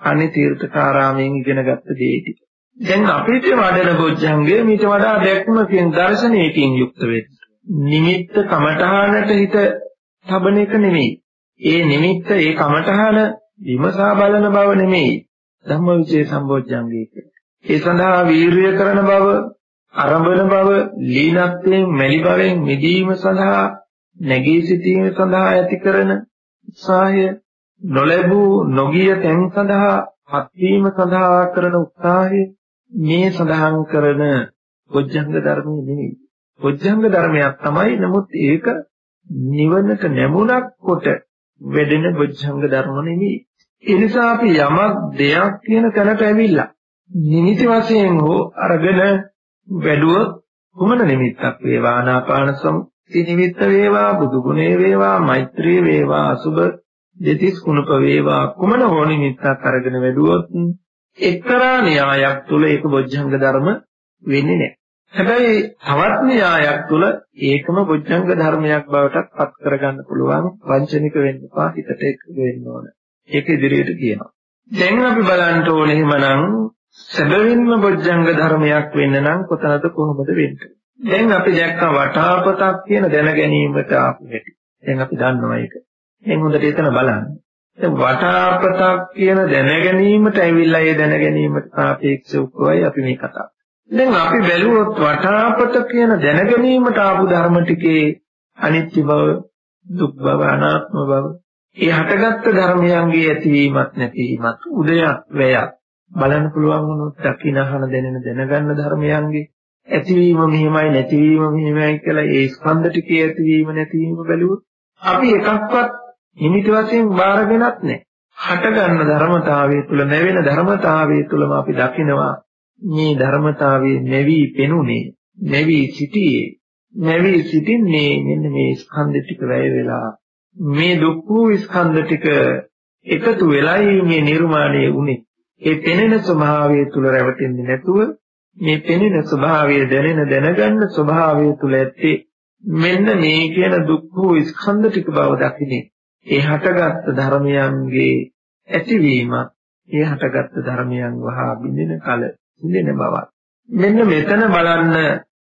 අනේ තීර්ථකාරාමයෙන් ඉගෙනගත්ත දේ ටික. දැන් අපිට වඩන බොජ්ජංගේ මීට වඩා දැක්මකින් දර්ශනයකින් යුක්ත වෙන්න. නිමිත්ත කමඨහනට හිත තබන එක නෙමෙයි. ඒ නිමිත්ත ඒ කමඨහන විමසා බලන බව නෙමෙයි. ධම්මවිචේ සම්බොජ්ජංගේ කියන්නේ. ඒ සඳහා වීරිය කරන බව, අරඹන බව, ලීනත්වයෙන් මෙලි බවෙන් මිදීම සඳහා නැගී සිටීම සඳහා ඇති කරන උත්සාහය නොලැබූ නොගිය තැන් සඳහා පත්වීම සඳහා කරන උත්සාහය මේ සඳහන් කරන බොජ්ජංග ධර්මයේ නෙවෙයි. බොජ්ජංග ධර්මයක් තමයි නමුත් ඒක නිවනට නැමුණක් කොට වෙදෙන බොජ්ජංග ධර්ම නෙවෙයි. ඒ නිසා අපි යමක් දෙයක් කියන තැනට ඇවිල්ලා නිමිති වශයෙන් හෝ අරගෙන වැඩුව කුමන නිමිත්තක් වේවා ආනාපාන නිමිත්ත වේවා බුදු ගුණේ වේවා මෛත්‍රී වේවා අසුබ දෙතිස් කුණප වේවා කුමන හෝ නිමිත්තක් අරගෙන වැඩුවොත් එක්තරා න්‍යායක් තුල ඒක බොජ්ජංග ධර්ම වෙන්නේ නැහැ. හැබැයි තවත් න්‍යායක් තුල ඒකම බොජ්ජංග ධර්මයක් බවට පත් කරගන්න පුළුවන් වංචනික වෙන්න එපා හිතට එක වෙන්න ඕන. ඒක ඉදිරියට කියනවා. දැන් අපි බලන්න ඕනේ එහෙමනම් සැබවින්ම බොජ්ජංග ධර්මයක් වෙන්න නම් කොතනද කොහොමද වෙන්නේ? දැන් අපි දැක්කා වටාපතක් කියන දැන ගැනීමට ආපු හැටි. දැන් අපි දන්නවා ඒක. දැන් හොඳට එතන බලන්න. දැන් වටාපතක් කියන දැන ගැනීමට ඇවිල්ලා ඒ දැන ගැනීමට සාපේක්ෂවයි අපි මේ කතා. දැන් අපි බැලුවොත් වටාපත කියන දැන ගැනීමට ආපු ධර්ම ටිකේ අනිත්‍ය බව, දුක් බව, අනාත්ම බව, ඒ හටගත්තු ධර්මයන්ගේ ඇතිවීමත් නැතිවීමත් උදයක් වැයක් බලන්න පුළුවන් වුණොත් දකින්නහන දැනෙන දැනගන්න ධර්මයන්ගේ ඇතිවීම මෙහෙමයි නැතිවීම මෙහෙමයි කියලා ඒ ස්කන්ධ ටිකේ ඇතිවීම නැතිවීම බැලුවොත් අපි එකක්වත් නිමිති වශයෙන් බාරගෙනත් නැහැ. හට ගන්න ධර්මතාවය තුල නැවෙන ධර්මතාවය තුලම අපි දකිනවා මේ ධර්මතාවයේ නැවි පෙනුනේ නැවි සිටියේ නැවි සිටින්නේ මෙන්න මේ ස්කන්ධ ටික වැය වෙලා මේ දුක් වූ ස්කන්ධ ටික එකතු වෙලයි මේ නිර්මාණය වුනේ ඒ පෙනෙන ස්වභාවය තුල රැවටෙන්නේ නැතුව මේ පෙනෙන ස්වභාවය දැනෙන දැනගන්න ස්වභාවය තුල ඇත්තේ මෙන්න මේ කියන දුක් වූ ස්කන්ධ ටික බව දකින්නේ. ඒ හටගත් ධර්මයන්ගේ ඇතිවීම ඒ හටගත් ධර්මයන් වහා බිඳෙන කල බිඳෙන බව. මෙන්න මෙතන බලන්න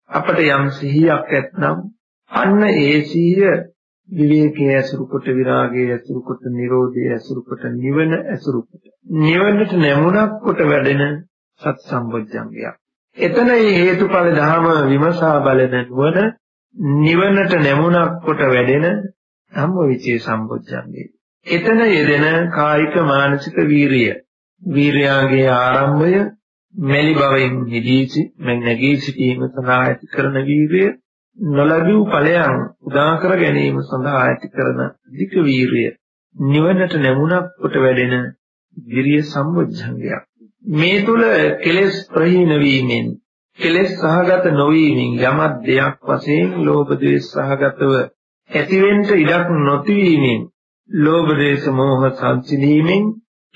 අපට යම් සිහියක් ඇත්නම් අන්න ඒ සිහිය විවේකයේ ඇසුරු කොට විරාගයේ ඇසුරු කොට නිරෝධයේ ඇසුරු කොට නිවන ඇසුරු කොට නිවනට නැමුණක් කොට වැඩෙන සත් සම්බොජ්ජංගයක් එතන මේ හේතුඵල ධම විමසා බලන නුවණ නිවනට නැමුණක් කොට වැඩෙන ධම්මවිචේ සම්බොජ්ජංගේ. එතන යෙදෙන කායික මානසික වීරිය. වීරයාගේ ආරම්භය මෙලි බවෙන් නිදීසි නැගී සිටීම සඳහා ඇති කරන වීරිය නොලැබූ ඵලයන් උදා කර ගැනීම සඳහා ඇති කරන ධික වීරිය නිවනට නැමුණක් කොට වැඩෙන විරිය සම්බොජ්ජංගයක් මේ තුල කෙලෙස් ප්‍රහීන වීමෙන් කෙලෙස් සහගත නොවීමෙන් යමක් දෙයක් වශයෙන් ලෝභ ද්වේෂ සහගතව ඇතිවෙන්න ඉඩක් නොතිවීමෙන් ලෝභ දේශ මොහ සංසිඳීමෙන්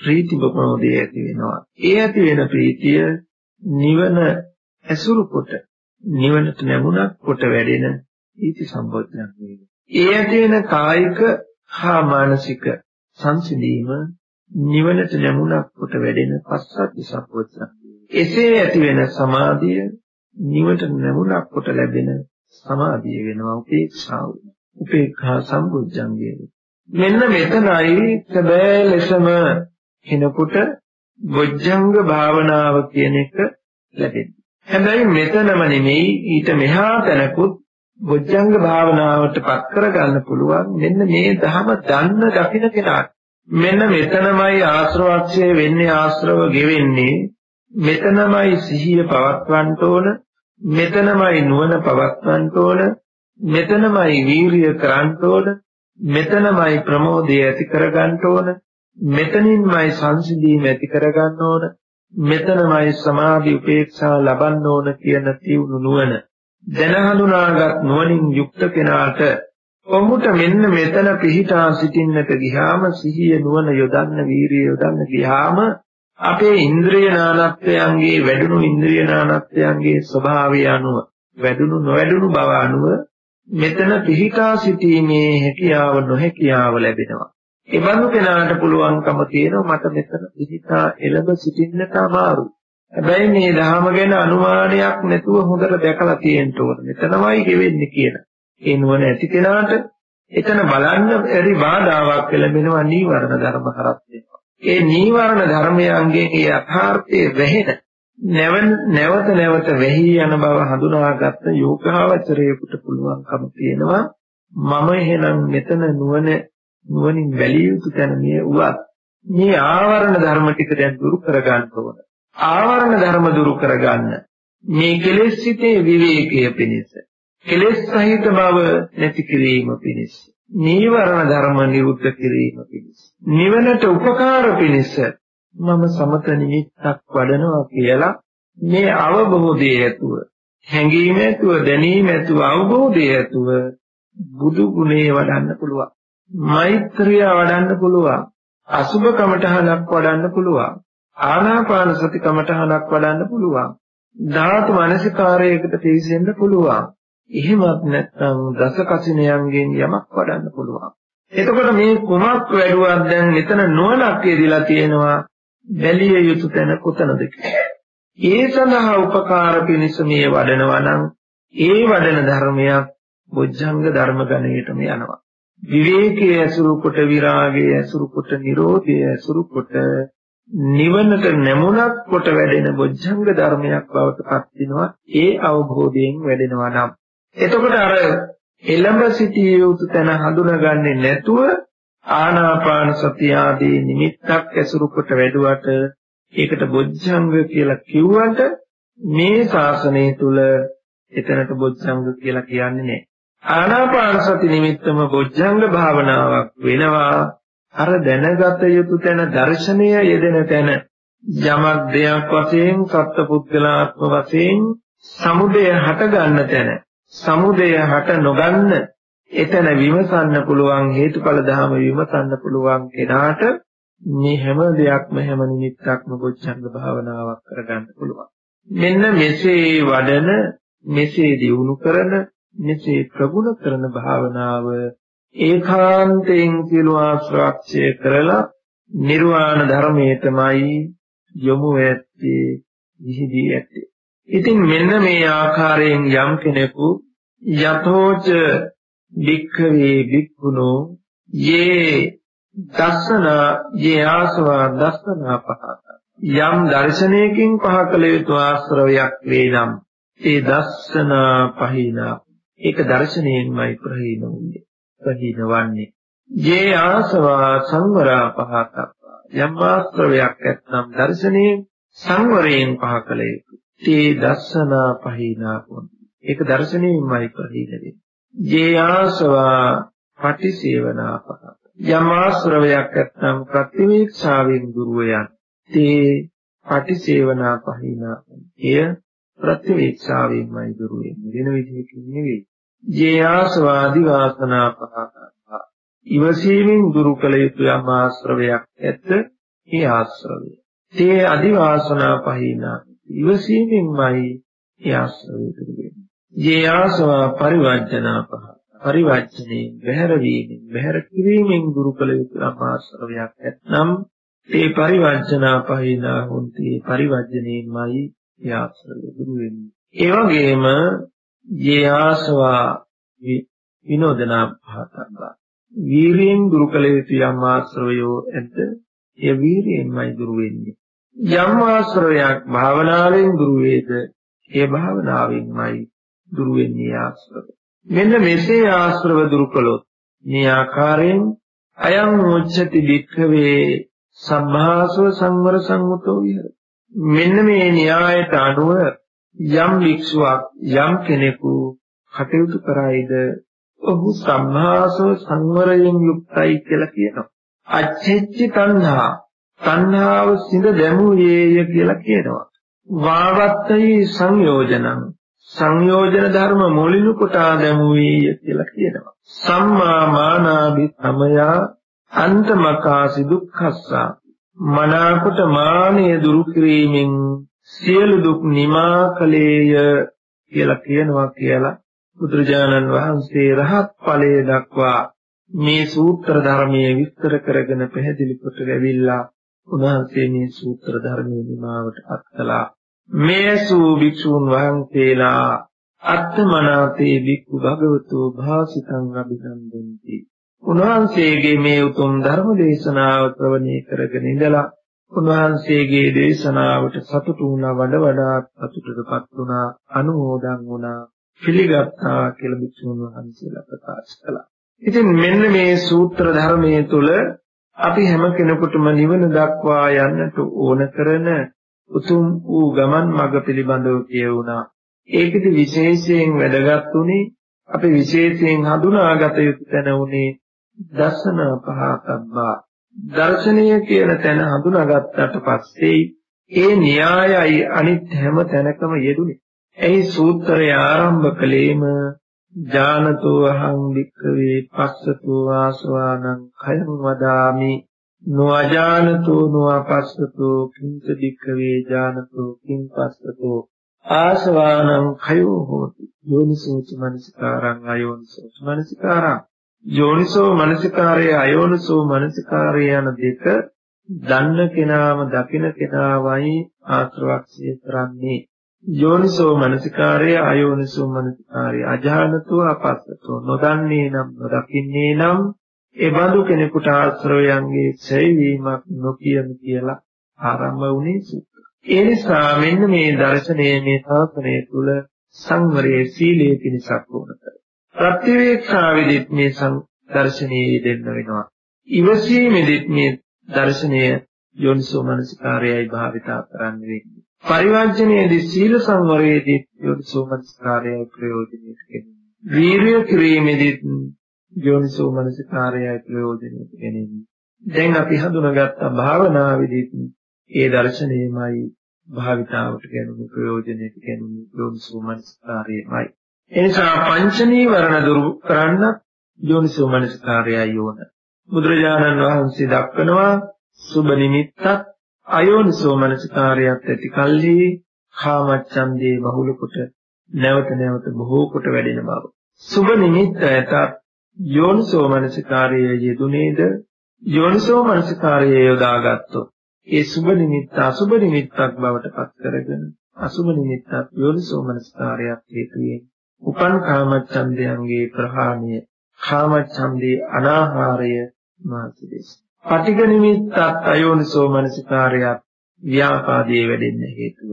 ප්‍රීති ප්‍රමෝදය ඇති වෙනවා. ඒ ඇති වෙන ප්‍රීතිය නිවන ඇසුරු කොට නිවනට නැමුණක් කොට වැඩෙන ඊති සම්බොධ්‍යයක් වේ. ඒ ඇති වෙන කායික හා මානසික සංසිඳීම නිවනට නැමුණක් කොට වැඩෙන පස්සද්ධි සම්බොධ්‍යයක්. එසේ ඇති වෙන සමාධිය නිවනට නැමුණක් කොට ලැබෙන සමාධිය වෙනවා උපේක්ෂාව. උපේක්ඛා සම්බුද්ධංගේ. මෙන්න මෙතනයි සැබෑ ලෙසම කෙනෙකුට බොජ්ජංග භාවනාව කියන එක ලැබෙන්නේ. හැබැයි මෙතනම නෙමෙයි ඊට මෙහා තැනකුත් බොජ්ජංග භාවනාවට පත් කරගන්න පුළුවන්. මෙන්න මේ ධහම දන්න දකින්න කෙනාට. මෙන්න මෙතනමයි ආශ්‍රවක්ෂය වෙන්නේ ආශ්‍රව ගෙවෙන්නේ. මෙතනමයි සිහිය පවත්වන්න ඕන. මෙතනමයි නුවණ පවත්වන්න ඕන. මෙතනමයි වීරිය කරන්න ඕන. මෙතනමයි ප්‍රමෝදය ඇති කරගන්න ඕන. මෙතනින්මයි සංසිඳීම ඇති කරගන්න ඕන. මෙතනමයි සමාධි උපේක්ෂා ලබන්න ඕන කියන තියුණු නුවණ දැන හඳුනාගත් නුවණින් යුක්ත කෙනාට ඔහුට මෙන්න මෙතන පිහිටා සිටින්නට ගියාම සිහිය නුවණ යොදන්න වීරිය යොදන්න ගියාම අපේ ඉන්ද්‍රිය නානත්වයන්ගේ වැඩුණු ඉන්ද්‍රිය නානත්වයන්ගේ ස්වභාවය අනුව වැඩුණු නොවැඩුණු බව අනුව මෙතන පිහිටා සිටීමේ හැකියාව නොහැකියාව ලැබෙනවා. ඒ බඳු කෙනාට පුළුවන්කම තියෙනවා මට මෙතන පිහිටා එළඹ සිටින්නට අමාරුයි. හැබැයි මේ ධහම ගැන අනුමානයක් නැතුව හොඳට දැකලා තියෙන්න ඕන. මෙතනමයි ගෙවෙන්නේ කියන. ඒ නුවණ ඇති කෙනාට එතන බලන්න ඇරි බාධාවක් ලැබෙනවා නීවරණ ධර්ම කරත් වෙනවා. ඒ නීවරණ ධර්මයන්ගේ ඒ යථාර්ථයේ වැහෙන නැවත නැවත වෙහි යන බව හඳුනාගත්ත යෝගාවචරයෙකුට පුළුවන්කම තියෙනවා මම එහෙනම් මෙතන නුවණ නුවණින් බැලිය යුතු තැන මේ උවත් මේ ආවරණ ධර්ම ටික දැන් දුරු කරගන්න ඕන. ආවරණ ධර්ම දුරු කරගන්න. මේ කෙලෙස් සිතේ විවේකයේ පිණිස කෙලෙස් සහිත බව නැති කිරීම පිණිස නීවරණ ධර්ම නිරුද්ධ කිරීම පිණිස නිවනට උපකාර පිණිස මම සමත නිමිත්තක් වඩනවා කියලා මේ අවබෝධය ඇතුව හැඟීම ඇතුව දැනීම ඇතුව අවබෝධය ඇතුව බුදු ගුණේ වඩන්න පුළුවන්. මෛත්‍රිය වඩන්න පුළුවන්. අසුභ කමඨහනක් වඩන්න පුළුවන්. ආනාපාන සති කමඨහනක් වඩන්න පුළුවන්. ධාතු මනසිකාරයකට තීසෙන්න පුළුවන්. එහෙමත් නැත්නම් දස කසිනයන්ගෙන් යමක් වඩන්න පුළුවන්. එතකොට මේ කුමක් වැඩුවක් දැන් මෙතන නුවණක් කියදලා තියෙනවා? බැලිය යුතු තැන කොතනද ඒ සඳහා උපකාර පිණිස මේ වඩනවා නම් ඒ වඩන ධර්මයක් බොජ්ජංග ධර්ම ගණයටම යනවා. විවේකයේ ඇසුරු කොට විරාගයේ ඇසුරු කොට නිරෝධයේ ඇසුරු කොට නිවනට නැමුණක් කොට වැඩෙන බොජ්ජංග ධර්මයක් බවට පත් වෙනවා. ඒ අවබෝධයෙන් වැඩෙනවා නම් එතකොට අර එළඹ සිටිය යුතු තැන හඳුනාගන්නේ නැතුව ආනාපාන සතිය ආදී නිමිත්තක් ඇසුරු කොට වැඩුවට ඒකට බොජ්ජංග කියලා කිව්වට මේ ශාසනය තුල එතනට බොජ්ජංග කියලා කියන්නේ නැහැ. ආනාපාන සති නිමිත්තම බොජ්ජංග භාවනාවක් වෙනවා. අර දැනගත යුතු තැන දර්ශනය යෙදෙන තැන යමක් දෙයක් වශයෙන් සත්පුද්ගලාත්ම වශයෙන් සමුදය හට ගන්න තැන සමුදය හට නොගන්න එතන විමසන්න පුළුවන් හේතුඵල ධහම විමසන්න පුළුවන් කෙනාට මේ හැම දෙයක්ම හැම නිමිත්තක්ම බොච්චංග භාවනාවක් කරගන්න පුළුවන්. මෙන්න මෙසේ වඩන මෙසේ දියුණු කරන මෙසේ ප්‍රගුණ කරන භාවනාව ඒකාන්තයෙන් සියලු ආශ්‍රාක්ෂය කරලා නිර්වාණ ධර්මයටමයි යොමු වෙත්තේ විහිදී ඇත්තේ. ඉතින් මෙන්න මේ ආකාරයෙන් යම් කෙනෙකු යතෝච භික්ඛවේ භික්ඛුනෝ යේ දස්සන යේ ආසවා දස්සනා පහත යම් දර්ශනයකින් පහ කළ යුතු ආශ්‍රවයක් වේනම් ඒ දස්සන පහිනා ඒක දර්ශනයෙන්මයි ප්‍රහීන වුනේ ප්‍රහීන වන්නේ යේ ආසවා සංවරා පහත යම් ආශ්‍රවයක් නැත්නම් දර්ශනයෙන් සංවරයෙන් පහ කළ යුතු. තේ දස්සනා පහිනා පොන්ති. ඒක දර්ශනයෙන්මයි ප්‍රහීන වෙන්නේ. ජේ ආසවා පටිසේවනා පහ. යම් ආශ්‍රවයක් නැත්නම් ප්‍රතිවීක්ෂාවෙන් දුරව යන. තේ පටිසේවනා පහිනා. එය ප්‍රතිවීක්ෂාවෙන්මයි දුර වෙන්නේ. වෙන විදිහකින් නෙවෙයි. ජේ ආසවාදි වාසනා පහ. ඉවසීමෙන් දුරු කළ යුතු යම් ආශ්‍රවයක් ඇත. ඒ ආශ්‍රවය. තේ අදිවාසනා පහිනා. ඉවසීමෙන්මයි ඒ ආශ්‍රවය දුරු වෙන්නේ. ජේ ආසවා පරිවර්ජනා පහ. පරිවර්ජනේ බහැර වීමෙන් බහැර කිරීමෙන් දුරු කළ යුතු යම් ආශ්‍රවයක් ඇතනම් ඒ පරිවර්ජනා පහිනා හොන්ති පරිවර්ජනේමයි ඒ ආශ්‍රවය දුරු වෙන්නේ. ඒ වගේම යේ ආසවා විනෝදනා පහතබ්බා. වීරියෙන් දුරු කළ යුතු යම් ආශ්‍රවයෝ ඇද්ද? ඒ වීරියෙන්මයි දුරු වෙන්නේ. යම් ආශ්‍රවයක් භාවනාවෙන් දුරු වේද? ඒ භාවනාවෙන්මයි දුරු වෙන්නේ ආශ්‍රව මෙන්න මෙසේ ආශ්‍රව දුරු කළොත් මේ ආකාරයෙන් අයං උච්චති වික්ඛවේ සම්භාසව සංවර සංවතෝ විහෙර මෙන්න මේ න්‍යායට අනුව යම් වික්ෂුවක් යම් කෙනෙකු කටයුතු කරයිද ඔහු සම්මාසව සංවරයෙන් යුක්තයි කියලා කියනවා. අච්චෙච්ච තණ්හා තණ්හාව සිඳ දැමුවේය කියලා කියනවා. වාවත්තයි සංයෝජනං සංයෝජන ධර්ම මුලිනු කොටා දැමුවේය කියලා කියනවා. සම්මා මානාභි තමයා අන්තමකාසි දුක්ඛස්සා මනාකොට මානය දුරු කිරීමෙන් සියලු දුක් නිමා කලේය කියලා කියනවා කියලා බුදුරජාණන් වහන්සේ රහත් ඵලයේ දක්වා මේ සූත්‍ර ධර්මයේ විස්තර කරගෙන පැහැදිලි කොට ලැබිලා උන්වහන්සේ මේ සූත්‍ර ධර්මයේ නිමාවට පත් කළා මේ සූ භික්ෂූන් වහන්සේලා අත්තමනාතේ භික්ඛු භගවතු භාසිතං අභිනන්දන්ති උන්වහන්සේගේ මේ උතුම් ධර්ම දේශනාව ශ්‍රවණය කරගෙන ඉඳලා උන්වහන්සේගේ දේශනාවට සතුටු වුණා වඩ වඩා සතුටටපත් වුණා අනුමෝදන් වුණා පිළිගත්තා කියලා භික්ෂුන් වහන්සේලා ප්‍රකාශ කළා. ඉතින් මෙන්න මේ සූත්‍ර ධර්මයේ තුල අපි හැම කෙනෙකුටම නිවන දක්වා යන්නට ඕන කරන උතුම් වූ ගමන් මඟ පිළිබඳව කියවුණා. ඒකෙදි විශේෂයෙන් වැදගත් උනේ අපි විශේෂයෙන් හඳුනාගත යුතු තැන උනේ දසන පහතබ්බා. දර්ශනීය කියන තැන හඳුනාගත්තට පස්සේ ඒ න්‍යායයි අනිත් හැම තැනකම යෙදුනේ. එහි සූත්‍රය ආරම්භ කළේම ජානතෝ අහං වික්ඛවේ පස්සතෝ ආසවානං khයං වදාමි. නොඅජානතෝ නොඅපස්සතෝ කිංච වික්ඛවේ ජානතෝ කිං පස්සතෝ ආසවානං khයෝ හෝති. යෝනිසෝච මනසිකාරං අයෝනිසෝච මනසිකාරං යෝනිසෝ මනසිකාරය අයෝනිසෝ මනසිකාරය යන දෙක දන්න කෙනාම දකින කෙනාවයි ආශ්‍රවක්ෂය කරන්නේ යෝනිසෝ මනසිකාරය අයෝනිසෝ මනසිකාරය අජානතෝ අපස්සතෝ නොදන්නේ නම් නොදකින්නේ නම් ඒ බඳු කෙනෙකුට ආශ්‍රවයන්ගේ ඡේවීමක් නොකියමු කියලා ආරම්භ වුණේ සූත්‍ර. ඒ නිසා මෙන්න මේ දර්ශනය මේ ශාසනය තුල සංවරයේ සීලයේ පිණිසක් වුණතර. ප්‍රතිවේක්ෂාවේදීත් මේ දර්ශනීය දෙන්න වෙනවා. ඉවසීමේදීත් මේ දර්ශනය යෝනිසෝ මනසිකාරයයි භාවිතා කරන්න වෙන්නේ. පරිවර්ජනයේදී සීල සංවරයේදී යෝනිසෝ මනසිකාරයයි ප්‍රයෝජනෙට ගැනීම. වීරිය කිරීමේදී යෝනිසෝ මනසිකාරයයි ප්‍රයෝජනෙට ගැනීම. දැන් අපි හඳුනාගත්ත භාවනාවේදී ඒ දර්ශනයමයි භාවිතාවට ගැනීම ප්‍රයෝජනෙට ගැනීම යෝනිසෝ මනසිකාරයමයි. එනිසා පංච නීවරණ දුරු කරන්න යෝනිසෝ මනසිකාරයයි ඕන. බුදුරජාණන් වහන්සේ දක්වනවා සුබ නිමිත්තක් අයෝනිසෝ මනසිකාරයක් ඇති කල්හි කාමච්ඡන්දේ බහුල කොට නැවත නැවත බොහෝ කොට වැඩෙන බව. සුබ නිමිත්ත ඇතත් යෝනිසෝ මනසිකාරයේ යෙදුනේද යෝනිසෝ මනසිකාරයේ යොදාගත්තොත් ඒ සුබ නිමිත්ත අසුබ නිමිත්තක් බවට පත් කරගෙන අසුබ නිමිත්තක් යෝනිසෝ මනසිකාරයක් හේතුයෙන් උපන් කාමච්ඡන්දයන්ගේ ප්‍රහාණය කාමච්ඡන්දේ අනාහාරය මාසිදේශ. පටිඝ නිමිත්තත් අයෝනිසෝ මනසිකාරයත් ව්‍යාපාදයේ වැඩෙන්න හේතුව.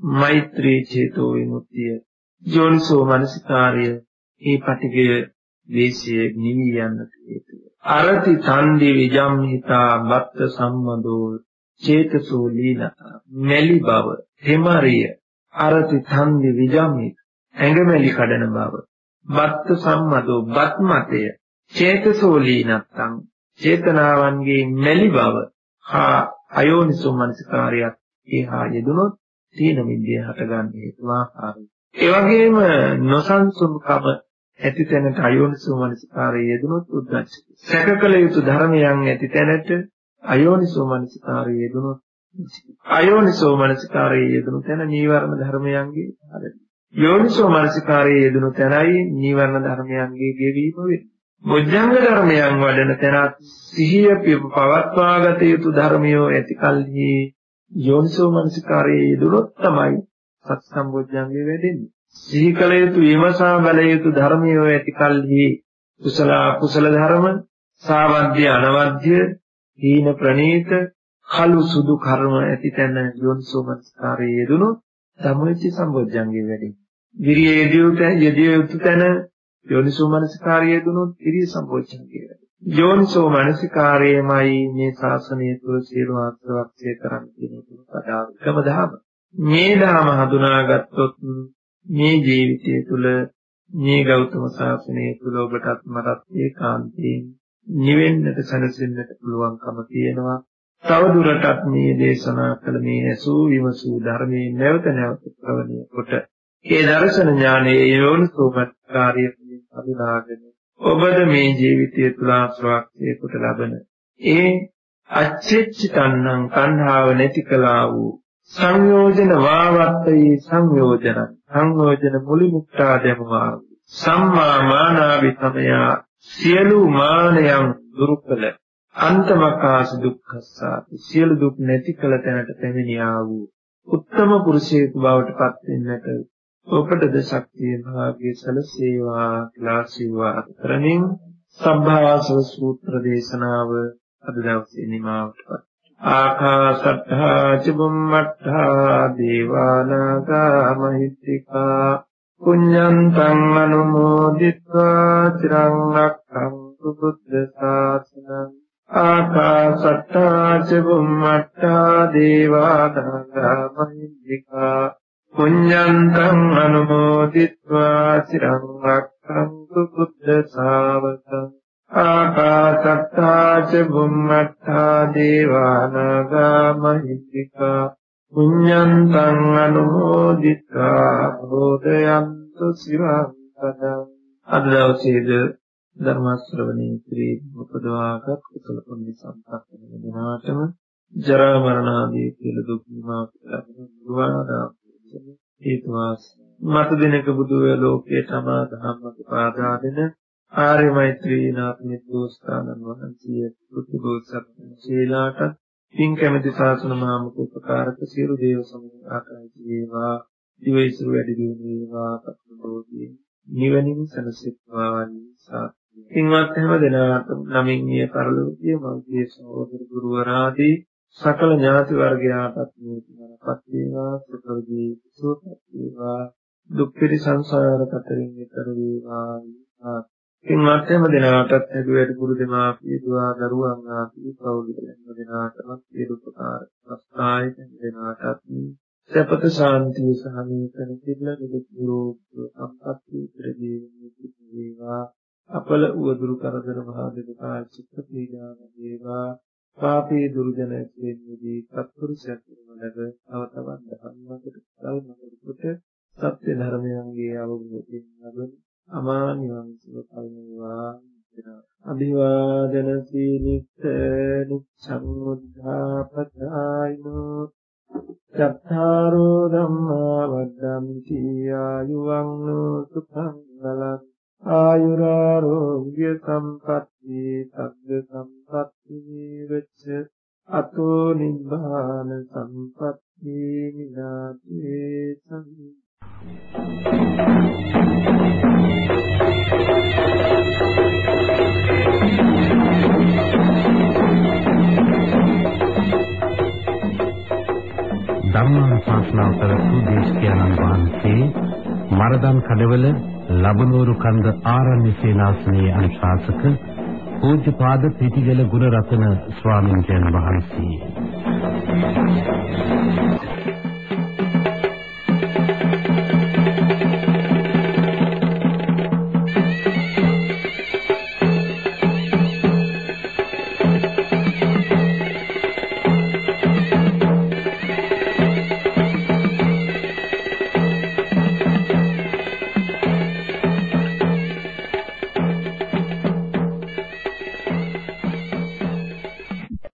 මෛත්‍රී චේතෝ විමුක්තිය යෝනිසෝ මනසිකාරය මේ පටිඝය දේශයේ නිවි යන්නට හේතුව. අරති තන්දි විජම්හිතා බත්ත සම්මදෝ චේතසෝ ලීනත මෙලි බව තෙමරිය අරති තන්දි විජම්මි ඇඟමැලි කඩන බව බත්ත සම්මදෝ බත් මතය චේතසෝ ලීනත්තං චේතනාවන්ගේ මෙලි බව හා අයෝනිසෝ මනසිකාරයත් ඒහා යෙදුනොත් තීන මිද්‍ය හටගන්න හේතු ආකාරය. ඒ වගේම නොසන්සුන්කම ඇති තැනට අයෝනිසෝ මනසිකාරය යෙදුනොත් උද්දච්ච. සැකකල යුතු ධර්මයන් ඇති තැනට අයෝනිසෝ මනසිකාරය යෙදුනොත් අයෝනිසෝ මනසිකාරය යෙදුණු තැන නීවරණ ධර්මයන්ගේ හදයි. යෝනිසෝ මනසිකාරයේ යෙදුණු තැනයි නීවරණ ධර්මයන්ගේ ගෙවීම වෙන්නේ. බොජ්ජංග ධර්මයන් වඩන තැනත් සිහිය පවත්වාගත යුතු ධර්මියෝ ඇති කල්හි යෝනිසෝ මනසිකාරයේ යෙදුණොත් තමයි සත් සම්බොජ්ජංගේ වැඩෙන්නේ. සිහි කළ යුතු විමසා බල යුතු ධර්මියෝ ඇති කල්හි කුසල කුසල ධර්ම සාවද්‍ය අනවද්‍ය හීන ප්‍රනීත කළු සුදු කර්ම ඇති තැන යෝනිසෝ මනසිකාරයේ යෙදුණොත් ධම්මවිච සම්බොජ්ජංගේ වැඩෙන්නේ. විරිය යෙදිය යුතු තැන යෝනිසෝ මනසිකාරයේ දුනොත් විරිය සම්බොජ්ජංගේ වැඩෙන්නේ. යෝනිසෝ මනසිකාරයේමයි මේ ශාසනය තුළ සියලු ආත්මවක්ෂය කරන්න කියන එකම දහම. මේ ධහම හඳුනාගත්තොත් මේ ජීවිතය තුළ මේ ගෞතම ශාසනය තුළ ඔබටත් මටත් ඒකාන්තයෙන් නිවෙන්නට සැනසෙන්නට පුළුවන්කම තියෙනවා. තව දුරටත් මේ දේශනා කළ මේ ඇසූ විමසූ ධර්මයේ නැවත නැවත ප්‍රවණය කොට ඒ දර්ශන ඥානයේ යෝනිසෝමත්කාරයේ අභිනාගෙන ඔබද මේ ජීවිතය තුළ ආශ්‍රවක්ෂය කොට ලබන ඒ අච්චෙච්චිතන්නම් කණ්හාව නැති කළා වූ සංයෝජන වාවත්තේ සංයෝජන සංයෝජන මුලිමුක්තා දැමුවා සම්මා මානාවි තමයා සියලු මානයන් දුරු කළ අන්තමකාස දුක්ඛස්සාති. සියලු දුක් නැති කළ තැනට පැමිණියා වූ උත්තම පුරුෂයෙකු බවට පත් වෙන්නට ඔබටද ශක්තිය භාග්‍ය සලසේවා කියලා ආශිර්වාද කරමින් සම්භාසව සූත්‍ර දේශනාව අද දවසේ නිමාවටපත්. ආකාසට්ඨා චුම්මට්ඨා දේවානාගා මහිත්‍තිකා පුඤ්ඤන්තං අනුමෝදිත්වා චිරං රක්ඛන්තු බුද්ධ ශාසනං. ආකාසට්ඨා චුම්මට්ඨා දේවානාගා මහිත්‍තිකා පුඤ්ඤන්තං අනුමෝදිत्वा සිරං රක්ඛන්තු බුද්ධ ශාවකං ආකාසත්තා ච බුම්මත්තා දේවානාගා මහිත්‍තිකා පුඤ්ඤන්තං අනුමෝදිत्वा බෝධයන්තු සිරං පදං අද දවසේද ධර්ම ශ්‍රවණී ත්‍රි උපදවාගත් කුසල පුණ්‍ය සම්පන්න දිනාටම ජරා මරණ ආදී සියලු දුක් නිවා කරගන්න දුවාදා හේතු වාස මත දිනක බුදු වේ ලෝකයේ තමා ධම්මක පාදා දෙන ආර්ය මෛත්‍රී නාත්මික දෝස්තානන් වහන්සේ පුදුබෝසත් ශීලාට පින් කැමැති ශාසන මාමක උපකාරක සියලු දේව සමුදායයි වේවා දිවයිසුරු වැඩි දියුණු වේවා පතුබෝධි නිවනින් සනසෙත්වා නිසා පින්වත් හැම දෙනාටම නමින් මිය පරලෝකීය මෞර්තිය සහෝදර ගුරුවරාදී සකල ඥාති වර්ගයාටත් මේ මනපත් වේවා සුඛදී සුවපත් වේවා දුක් පිරි සංසාර කතරින් ඈතර වේවා. පින්වත් හැම දිනාටත් හැදුවට පුරු දෙමාපිය දුවා දරුවන් ආදී පවුලේ හැම දිනාටම සියලු ප්‍රකාර ප්‍රස්ථාය හැම දිනාටත් සපත ශාන්තිය සහ මේකන සිල්ල දුක් නිරෝධ සම්පත්ති ප්‍රදීවි වේවා. අපල උවදුරු කරදර මහා දෙවිතා චිත්ත පීඩාන වේවා. පාපී දුර්ජන එක්වෙන්නේ සත්පුරුෂයන් වලද තව තවත් ධර්මයකට සල්මකට කොට සත්‍ය ධර්මයන්ගේ අවබෝධයෙන් ලබන අමා නිවන් සුව කල්නවා අභිවාදන සීනිත් නිච්ඡං උද්ධාපචායිනෝ චත්තාරෝ ධම්මා වද්දන්ති ආයුවං සුඛං බලං ආයුරාරෝග්‍ය සම්පatti සග්ග සම්පatti වෙච්ච අතෝ නිබ්බාන සම්පatti විනාතේ සම් ධර්මානුශාසනාව කරපු දේශකයන්න් වහන්සේ මරදන් කඩවල ලබනෝරු කන්ද ආරණ්‍ය සේනාසනයේ අනුශාසක පූජ්‍යපාද පිටිගල ගුණරත්න ස්වාමීන් වහන්සේ.